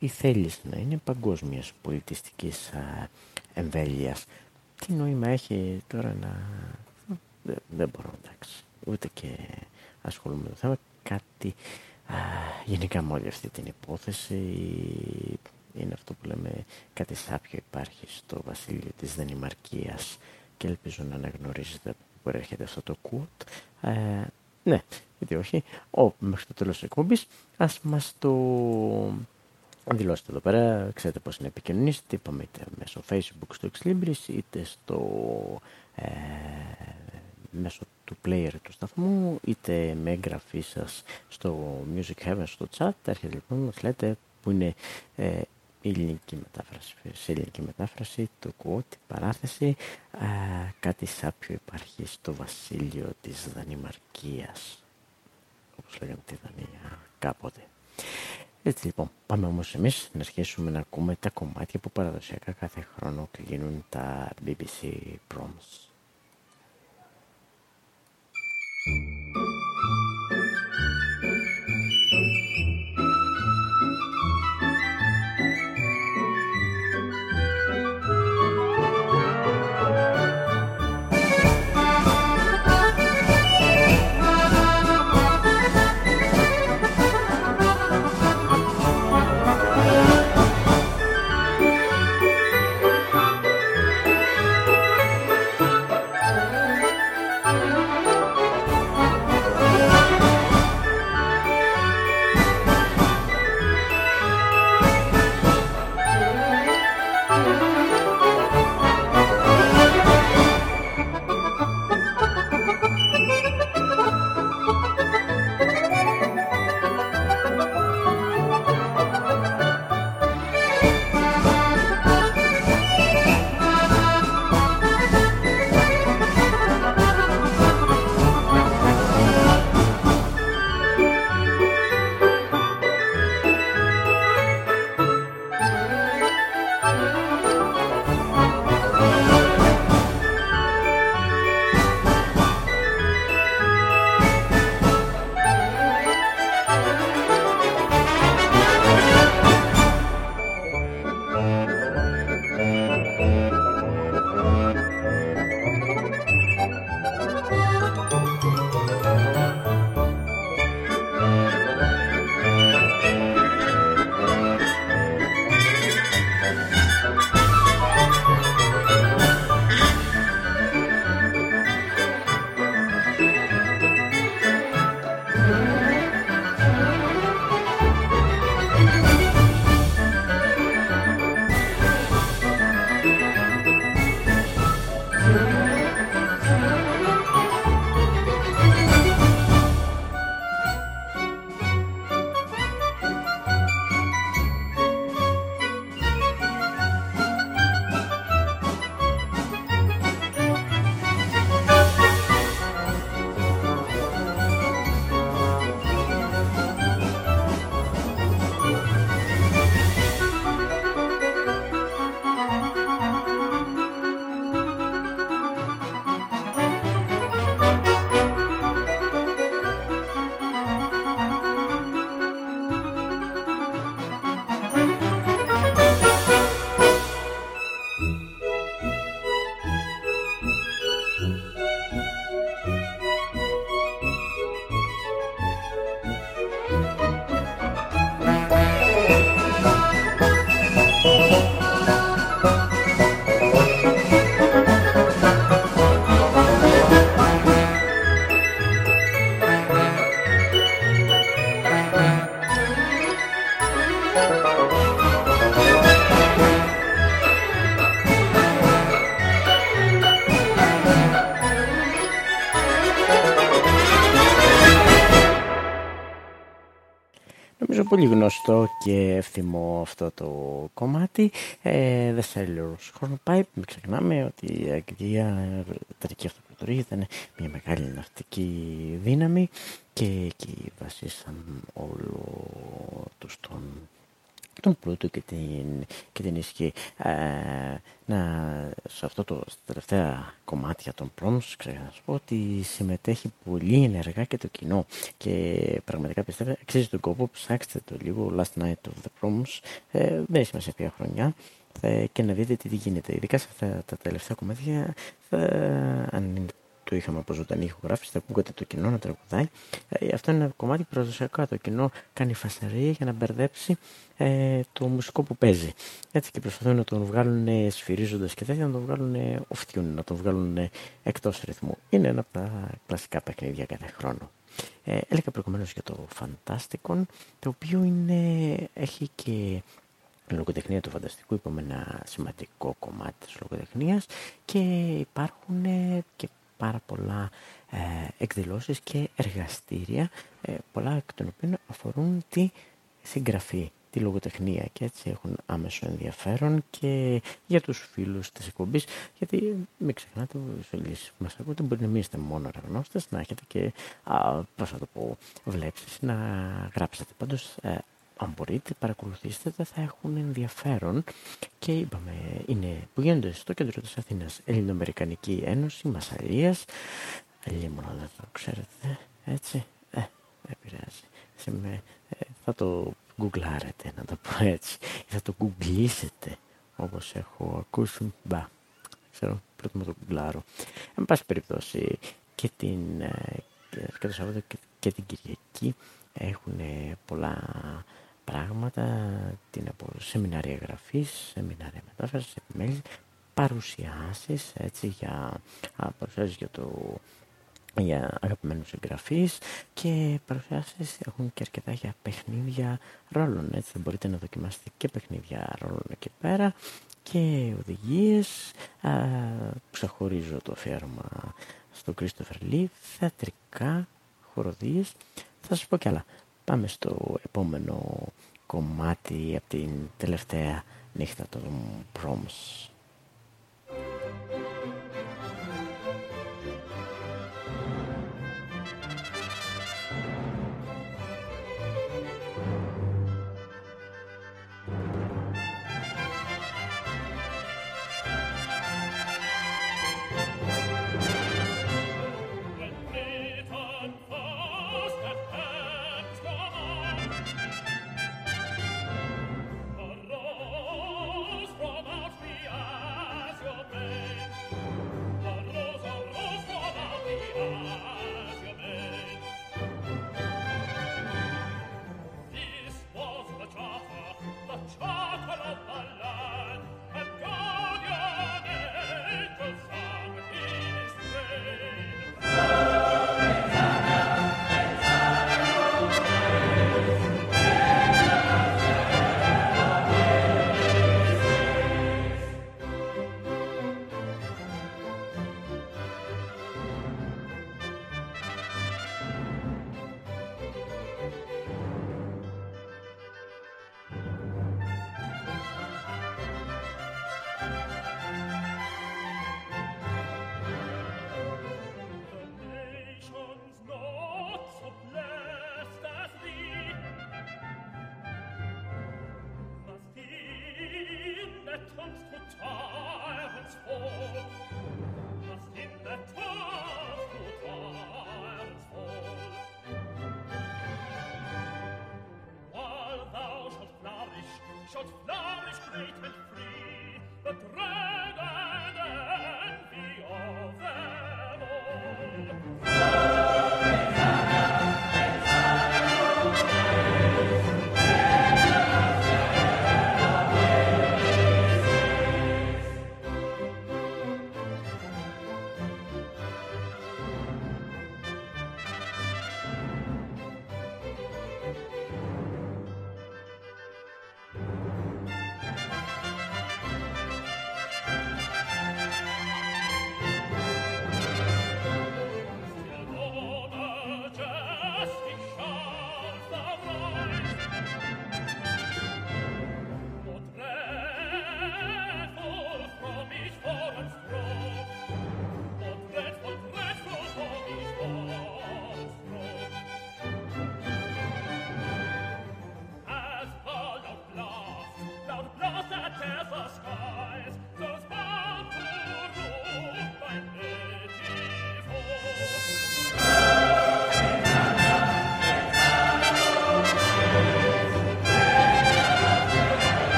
[SPEAKER 1] η θέληση να είναι παγκόσμιας πολιτιστικής α, εμβέλειας. Τι νόημα έχει τώρα να... Δεν, δεν μπορώ, εντάξει, ούτε και ασχολούμαι με το θέμα. Κάτι γενικά με όλη αυτή την υπόθεση είναι αυτό που λέμε κάτι σάπιο υπάρχει στο βασίλειο της Δανημαρκίας και ελπίζω να αναγνωρίζετε που προέρχεται αυτό το κουτ. Ε, ναι, γιατί όχι. Ο, μέχρι το τέλος της εκπομπής ας μας το δηλώσετε εδώ πέρα. Ξέρετε πώς είναι επικοινωνήσετε. Είπαμε είτε μέσω facebook στο Exlibris είτε στο ε, μέσω του player του σταθμού είτε με εγγραφή σας στο Music Heaven στο chat. Έρχεται λοιπόν μας λέτε που είναι ε, η ελληνική μετάφραση σε ελληνική μετάφραση το quote, παράθεση. Α, κάτι σάπιο υπάρχει στο βασίλειο της Δανημαρκίας. Όπως λέγαμε τη Δανία κάποτε. Έτσι λοιπόν, πάμε όμως εμείς να αρχίσουμε να ακούμε τα κομμάτια που παραδοσιακά κάθε χρόνο κλείνουν τα BBC Proms. Νομίζω πολύ γνωστό και ευθυμό αυτό το κομμάτι. Ε, The Sailor's Hornpipe, μην ξεχνάμε ότι η Αγγλία, η Ιταλική Αυτοκρατορία ήταν μια μεγάλη ναυτική δύναμη και εκεί βασίσαν όλο τους τον τον πλούτο και την, και την ισχύ. Ε, να, σε αυτό το στα τελευταία κομμάτια των proms ξέρω να σου πω ότι συμμετέχει πολύ ενεργά και το κοινό. Και πραγματικά πιστεύω αξίζει τον κόπο ψάξτε το λίγο Last Night of the Proms. Ε, δεν έχει σημασία ποια χρονιά. Ε, και να δείτε τι γίνεται. Ειδικά σε αυτά τα τελευταία κομμάτια θα, αν το είχαμε από ζωντανή ηχογράφηση, θα ακούγατε το κοινό να τραγουδάει. Ε, αυτό είναι ένα κομμάτι παραδοσιακό. Το κοινό κάνει φασαρία για να μπερδέψει ε, το μουσικό που παίζει. Έτσι και προσπαθούν να τον βγάλουν σφυρίζοντας και τέτοια, να τον βγάλουν οφτιούν, να τον βγάλουν εκτός ρυθμού. Είναι ένα από τα κλασικά παιχνίδια κάθε χρόνο. Ε, έλεγα προηγουμένως για το Fantasticon, το οποίο είναι, έχει και λογοτεχνία του φανταστικού, είπαμε ένα σημαντικό κομμάτι της λογοτεχνίας και υπάρχουν και πάρα πολλά ε, εκδηλώσεις και εργαστήρια, ε, πολλά εκ των οποίων αφορούν τη συγγραφή, τη λογοτεχνία και έτσι έχουν άμεσο ενδιαφέρον και για τους φίλους της εκπομπής, γιατί μην ξεχνάτε, οι φίλοι που μας ακούτε μπορεί να μην είστε μόνο αναγνώστες, να έχετε και, α, πώς θα το πω, βλέψεις, να γράψετε. Πάντως, ε, αν μπορείτε παρακολουθήστε τα θα έχουν ενδιαφέρον. Και είπαμε είναι που γίνονται στο κέντρο της Αθήνας Ελληνοαμερικανική Ένωση Μασαλίας μόνο δεν το ξέρετε έτσι ε, δεν πειράζει. Σε με, ε, θα το γκουγκλάρετε να το πω έτσι. Θα το γκουγκλίσετε όπως έχω ακούσει. Μπα ξέρω πρώτα με το γκουγκλάρω. Εν πάση περιπτώσει και την ε, και το Σαββάτο και, και την Κυριακή έχουν πολλά πράγματα, την από σεμινάρια γραφής, σεμινάρια μετάφρασης, επιμέλειες, παρουσιάσεις, έτσι, για, α, παρουσιάσεις για το για αγαπημένους εγγραφείς και παρουσιάσεις έχουν και αρκετά για παιχνίδια ρόλων έτσι. Θα μπορείτε να δοκιμάσετε και παιχνίδια ρόλων εκεί πέρα και οδηγίες. Α, ξεχωρίζω το αφιέρωμα στο Christopher Lee θεατρικά χοροδίες. Θα σας πω κι άλλα Πάμε στο επόμενο κομμάτι από την τελευταία νύχτα των Proms.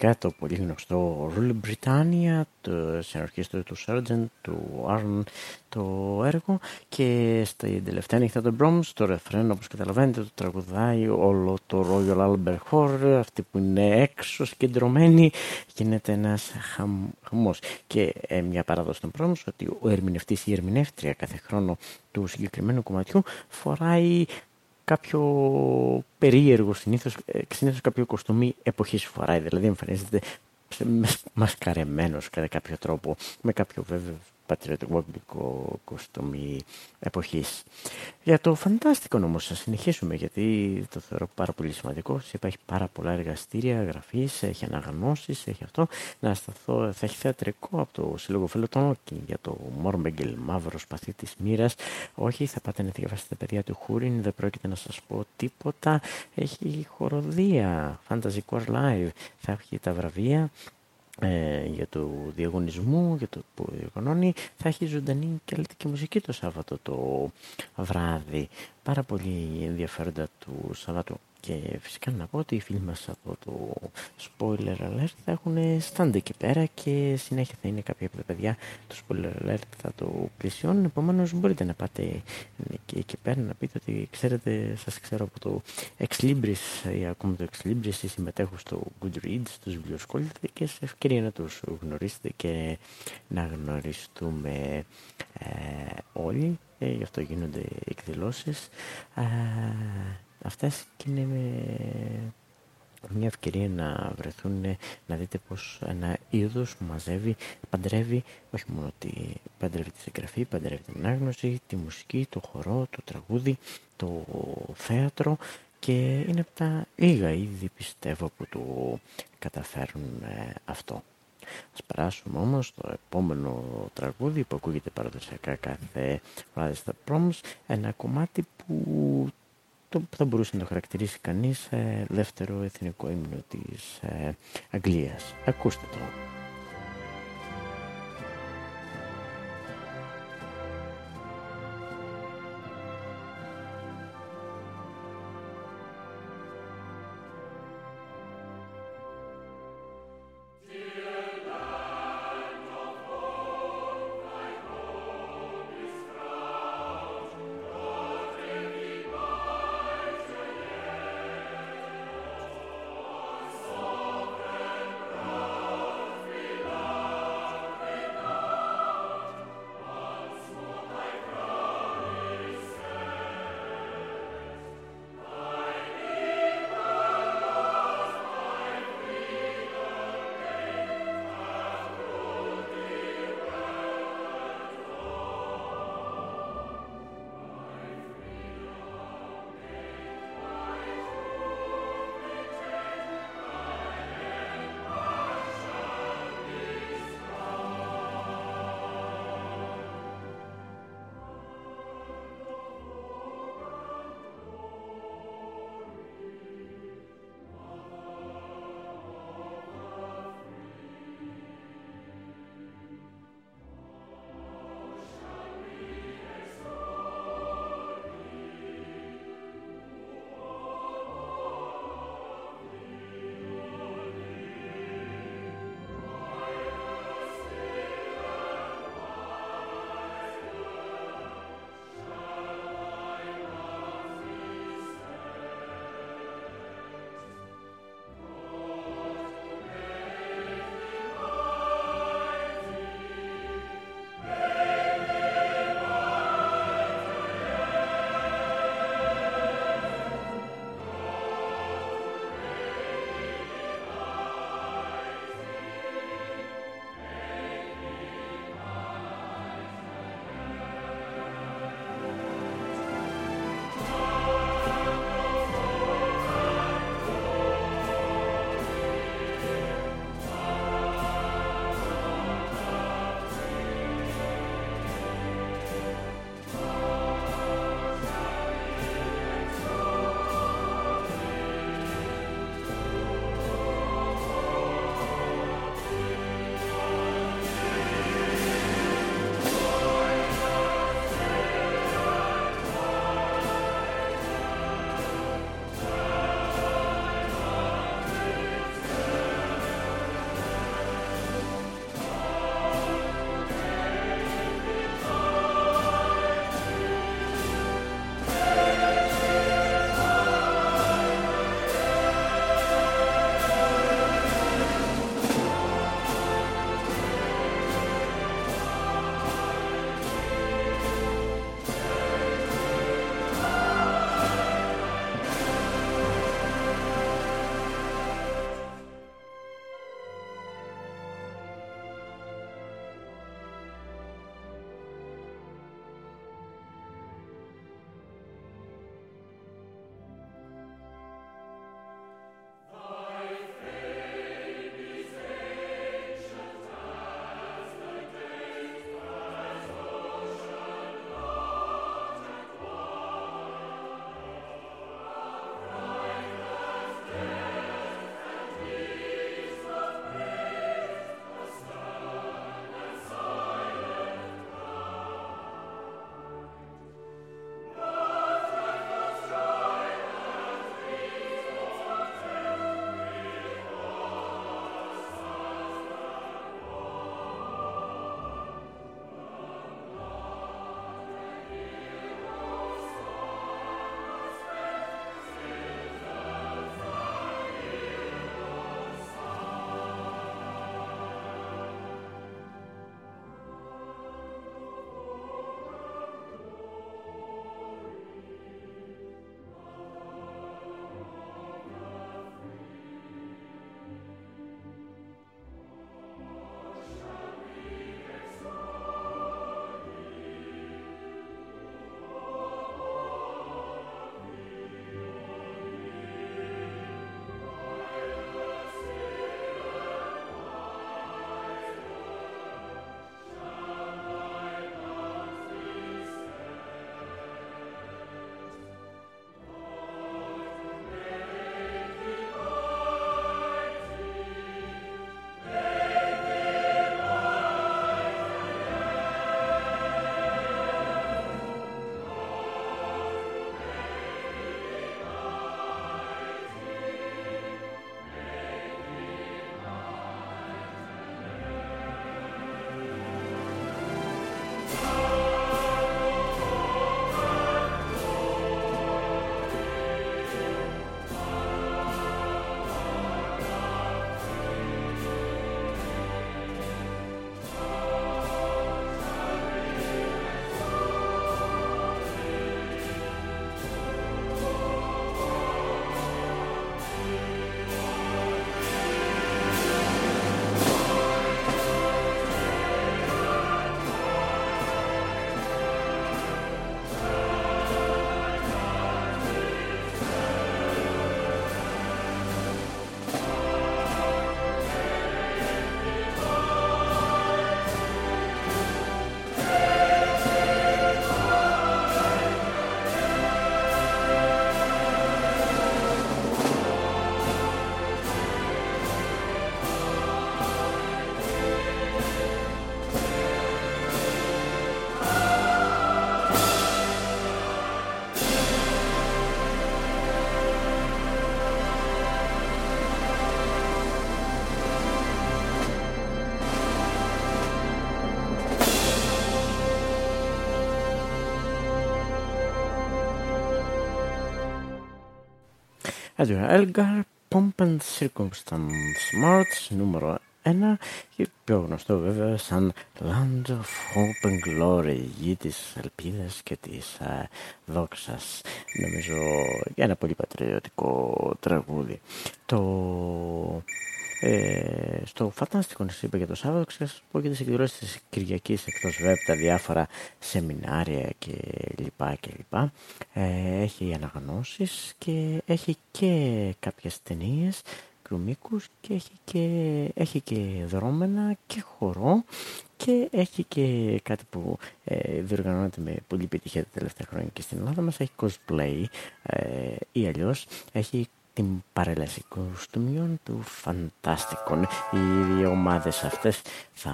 [SPEAKER 1] Φυσικά το πολύ γνωστό Rule Britannia, το συνορχίστρο του Sargent, του Arn το έργο. Και στην τελευταία νύχτα των Broms το ρεφρέν όπως καταλαβαίνετε το τραγουδάει όλο το Royal Albert Hall αυτοί που είναι έξω συγκεντρωμένοι γίνεται ένας χαμός. Και ε, μια παράδοση των Broms ότι ο ερμηνευτής ή η ερμηνεύτρια κάθε χρόνο του συγκεκριμένου κομματιού φοράει κάποιο περίεργο συνήθως, ε, συνήθως κάποιο κοστούμι εποχής φοράει, δηλαδή εμφανίζεται μασκαρεμένος κατά κάποιο τρόπο, με κάποιο βέβαια πατριωτικό κοστούμι εποχής. Για το φαντάστικο όμως θα συνεχίσουμε γιατί το θεωρώ πάρα πολύ σημαντικό. Υπάρχει πάρα πολλά εργαστήρια γραφής, έχει αναγνώσεις, έχει αυτό. Να σταθώ, θα έχει θεατρικό από το Σύλλογο Φελοτών για το Μόρμπεγγελ, μαύρος σπαθί της μοίρας. Όχι, θα πάτε να διαβάσετε τα παιδιά του Χούριν, δεν πρόκειται να σας πω τίποτα. Έχει χοροδία, Fantasy Core Live, θα έχει τα βραβεία ε, για το διαγωνισμό, για το που διαγωνώνει, θα έχει ζωντανή κελτική μουσική το Σάββατο το βράδυ. Πάρα πολύ ενδιαφέροντα του Σαββατού. Και φυσικά να πω ότι οι φίλοι μας από το Spoiler Alert θα έχουν stand εκεί πέρα και συνέχεια θα είναι κάποια από τα παιδιά του Spoiler Alert θα το πλησιώνουν. Επομένως μπορείτε να πάτε και εκεί πέρα να πείτε ότι ξέρετε, σας ξέρω από το Ex Libris ή ακόμη το Ex Libris ή συμμετέχω στο Goodreads, τους βιβλιοσκόλυτε και σε ευκαιρία να τους γνωρίσετε και να γνωριστούμε ε, όλοι. Ε, γι' αυτό γίνονται εκδηλώσεις αυτές και είναι μια ευκαιρία να βρεθούν, να δείτε πως ένα είδος μαζεύει, παντρεύει, όχι μόνο τη, παντρεύει τη συγγραφή, παντρεύει την άγνωση, τη μουσική, το χορό, το τραγούδι, το θέατρο και είναι από τα λίγα είδη πιστεύω που το καταφέρουν ε, αυτό. Ας περάσουμε όμως στο επόμενο τραγούδι που ακούγεται παραδοσιακά κάθε βράδυ στα πρόμους, ένα κομμάτι που το θα μπορούσε να το χαρακτηρίσει κανείς ε, δεύτερο εθνικό ύμνο της ε, Αγγλίας. Ακούστε το. Edwin Elgar, Pomp and Circumstance March, νούμερο 1 και πιο γνωστό βέβαια σαν Land of Hope and Glory, γη της ελπίδας και της α, δόξας. Νομίζω ένα πολύ πατριωτικό τραγούδι. Το ε, στο φαντάστικο να είπα για το Σάββατο, ξέρω να πω και τις εκδηλώσεις της Κυριακής εκτός web, τα διάφορα σεμινάρια και λοιπά και λοιπά. Ε, έχει αναγνώσεις και έχει και κάποιες ταινίες κρυμίκους και έχει και, έχει και δρόμενα και χορό και έχει και κάτι που ε, διοργανώνεται με πολύ επιτυχία τα τελευταία χρόνια και στην Ελλάδα μας έχει cosplay ε, ή αλλιώς έχει την παρέλαση κοστούμιων του Φαντάστικων. Οι δύο ομάδες αυτές θα...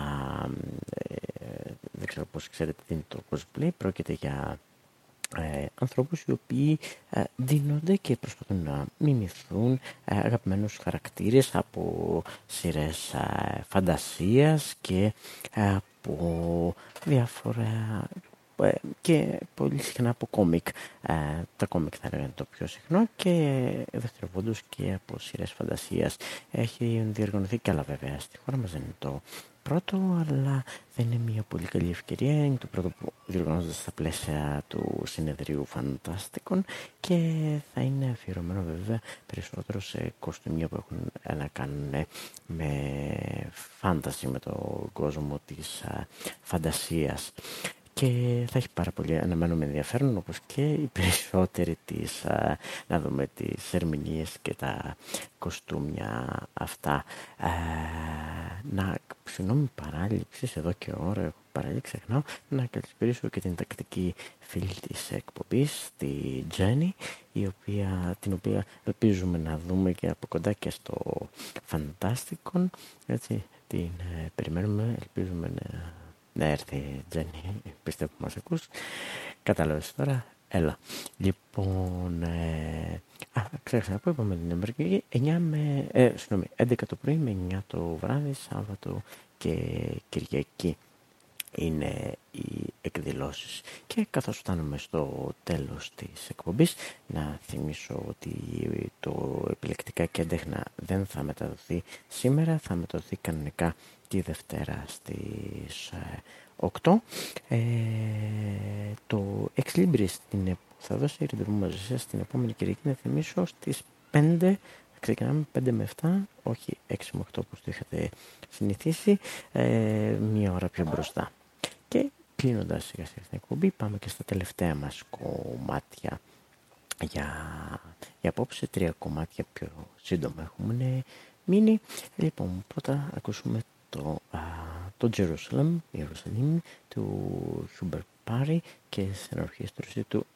[SPEAKER 1] Ε, δεν ξέρω πώς ξέρετε τι είναι το cosplay. Πρόκειται για ε, ανθρώπους οι οποίοι ε, δίνονται και προσπαθούν να μιμηθούν ε, αγαπημένους χαρακτήρες από σειρές ε, φαντασίας και από διάφορα ε, και πολύ συχνά από κόμικ. Ε, τα κόμικ θα είναι το πιο συχνό και δευτεροβόντως και από σειρές φαντασίας. Έχει διοργανωθεί και άλλα βέβαια στη χώρα μας, δεν είναι το πρώτο, αλλά δεν είναι μια πολύ καλή ευκαιρία. Είναι το πρώτο που διοργανώνεται στα πλαίσια του συνεδρίου Φαντάστικων και θα είναι αφιερωμένο βέβαια περισσότερο σε κοστούμια που έχουν να κάνουν με φάνταση, με τον κόσμο της φαντασίας και θα έχει πάρα πολύ αναμένουμε ενδιαφέρον όπως και οι περισσότεροι της, να δούμε τις ερμηνείες και τα κοστούμια αυτά. να, συγγνώμη παράληψης, εδώ και ώρα έχω παραλεί ξεχνάω, να καλησπίσω και την τακτική φίλη της εκπομπής, τη Τζέννη, η οποία, την οποία ελπίζουμε να δούμε και από κοντά και στο Φαντάστικον, έτσι, την ε, περιμένουμε, ελπίζουμε να να έρθει Τζένι, πιστεύω που μας ακούς. Κατάλαβες τώρα, έλα. Λοιπόν, ε, α, ξέχασα να πω, είπαμε την Αμερική, 9 με, ε, συγγνώμη, 11 το πρωί με 9 το βράδυ, Σάββατο και Κυριακή είναι οι εκδηλώσεις. Και καθώς φτάνουμε στο τέλος της εκπομπής, να θυμίσω ότι το επιλεκτικά και δεν θα μεταδοθεί σήμερα, θα μεταδοθεί κανονικά τη Δευτέρα στις 8. Ε, το Ex Libris την, θα δώσει ραντεβού μαζί σας στην επόμενη Κυριακή να θυμίσω στις 5 ξεκινάμε 5 με 7, όχι 6 με 8 όπως το είχατε συνηθίσει, ε, μία ώρα πιο μπροστά. Και κλείνοντας σιγά σιγά την εκπομπή, πάμε και στα τελευταία μας κομμάτια για, για απόψε. Τρία κομμάτια πιο σύντομα έχουμε μείνει. Λοιπόν, πρώτα ακούσουμε το, α, το Jerusalem, Ιερουσαλήμ του Hubert Parry και στην ορχήστρωση του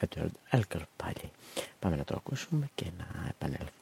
[SPEAKER 1] Edward Elgar πάλι. Πάμε να το ακούσουμε και να επανέλθουμε.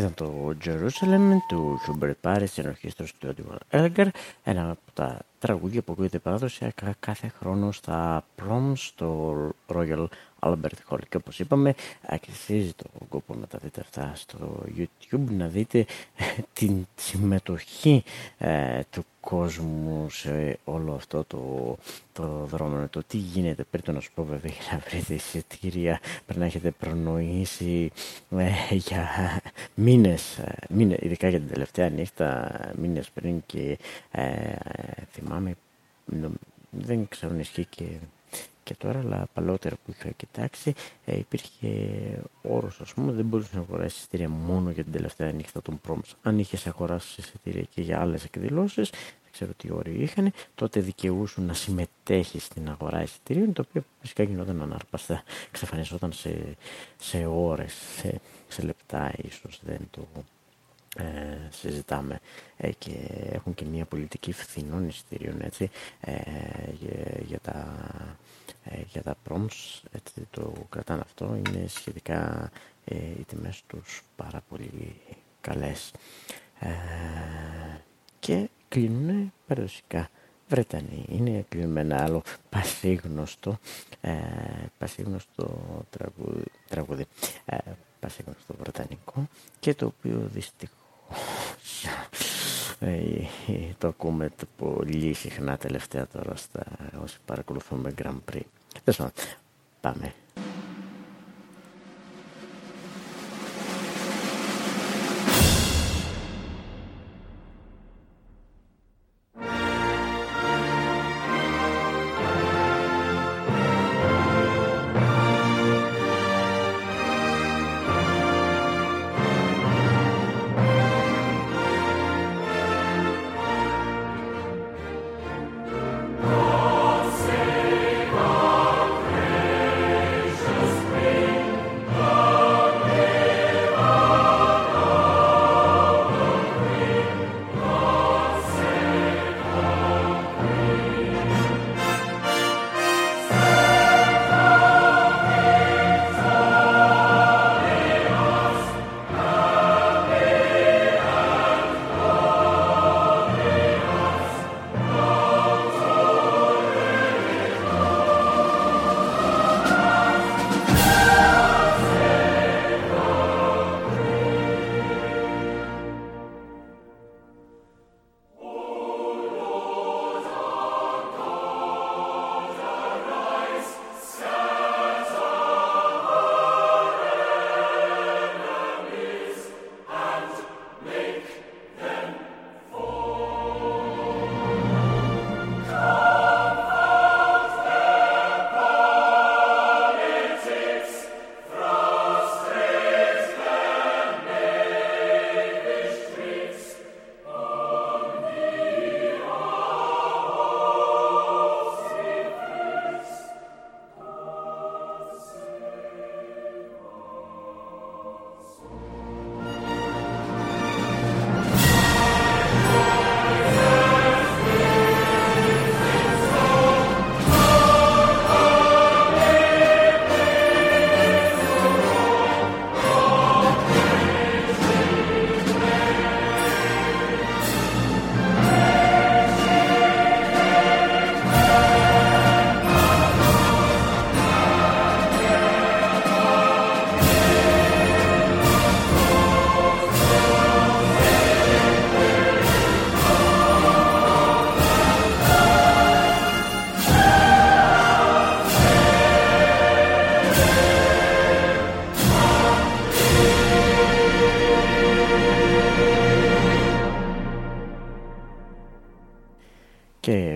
[SPEAKER 1] Ήταν το Jerusalem του Hubert Paris, ενορχίστρος του Έντιμο Έλγκαρ, ένα από τα τραγούδια που ακούγεται παραδοσιακά κάθε χρόνο στα proms στο Royal Albert Hall. Και όπως είπαμε, αξίζει το κόπο να τα δείτε αυτά στο YouTube, να δείτε ε, την συμμετοχή ε, του κόσμου σε όλο αυτό το, το δρόμο. Το τι γίνεται, πρέπει να σου πω βέβαια για να βρείτε εισιτήρια, πρέπει να έχετε προνοήσει ε, για μήνες, ε, μήνες, ειδικά για την τελευταία νύχτα, μήνες πριν και θυμάμαι, δεν ξέρω αν ισχύει και και τώρα, αλλά παλαιότερα που είχα κοιτάξει, ε, υπήρχε όρος, ας πούμε, δεν μπορούσες να αγοράσεις εισιτήρια μόνο για την τελευταία νύχτα των πρόμς. Αν είχες αγοράσει εισιτήρια και για άλλες εκδηλώσεις, δεν ξέρω τι όροι είχαν, τότε δικαιούσουν να συμμετέχεις στην αγορά εισιτήριων, το οποίο φυσικά γινόταν ανάρπαστα, εξαφανιζόταν σε, σε ώρες, σε, σε λεπτά ίσως, δεν το ε, συζητάμε ε, και έχουν και μια πολιτική φθηνών εισιτήριων έτσι, ε, για, για, τα, ε, για τα proms έτσι, το κρατάνε αυτό. Είναι σχετικά ε, οι τιμές τους πάρα πολύ καλές. Και κλείνουν παραδοσιακά Βρετανοί. Είναι κλείνουμε ένα άλλο πασίγνωστο, ε, πασίγνωστο τραγούδι, τραγούδι. Ε, πασίγνωστο βρετανικό και το οποίο δυστυχώς ε, ε, το ακούμε το πολύ συχνά τελευταία τώρα στα όσοι παρακολουθούμε Grand Prix. Πάμε.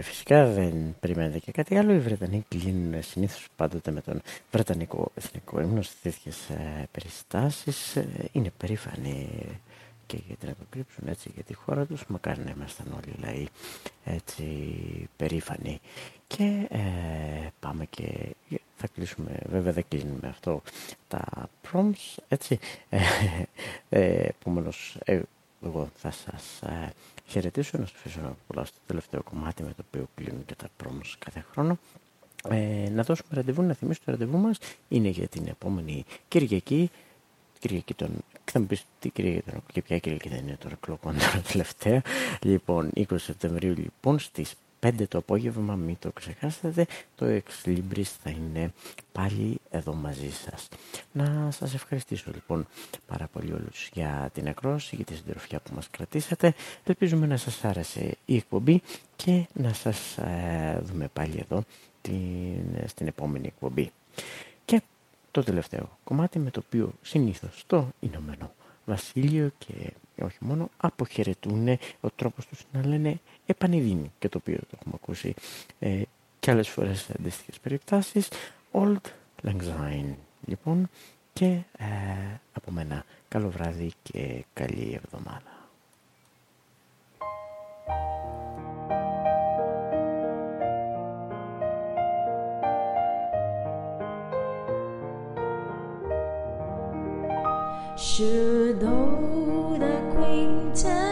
[SPEAKER 1] Φυσικά δεν περιμένετε και κάτι άλλο. Οι Βρετανοί κλείνουν συνήθως πάντοτε με τον Βρετανικό εθνικό ύμνο σε τέτοιες περιστάσεις. Ε, είναι περήφανοι και γιατί να το κρύψουν έτσι για τη χώρα τους μακάρι να ήμασταν όλοι λαοί έτσι περήφανοι και ε, πάμε και θα κλείσουμε βέβαια δεν κλείνουμε αυτό τα prompts έτσι ε, ε, επομένως ε, εγώ θα σας ε, χαιρετήσω, να σας αφήσω να πολλά στο τελευταίο κομμάτι με το οποίο κλείνουν και τα πρόμος κάθε χρόνο. Ε, να δώσουμε ραντεβού, να θυμίσω το ραντεβού μας είναι για την επόμενη Κυριακή, Κυριακή των θα μου πεις τι Κυριακή και ποια Κυριακή δεν είναι τώρα κλοκόντρα τελευταία. Λοιπόν, 20 Σεπτεμβρίου λοιπόν στις 5 το απόγευμα, μην το ξεχάσετε, το Ex Libris θα είναι πάλι εδώ μαζί σας. Να σας ευχαριστήσω λοιπόν πάρα πολύ όλους για την ακρόση, για τη συντροφιά που μας κρατήσατε. Ελπίζουμε να σας άρεσε η εκπομπή και να σας ε, δούμε πάλι εδώ την, στην επόμενη εκπομπή. Και το τελευταίο κομμάτι με το οποίο συνήθως το Ηνωμένο Βασίλειο και όχι μόνο αποχαιρετούν ο τρόπος τους να λένε επανειδίνει και το οποίο το έχουμε ακούσει ε, και άλλες φορές σε αντίστοιχες περιπτώσεις Old Lang Syne λοιπόν και ε, από μένα καλό βράδυ και καλή εβδομάδα
[SPEAKER 3] Acquaintance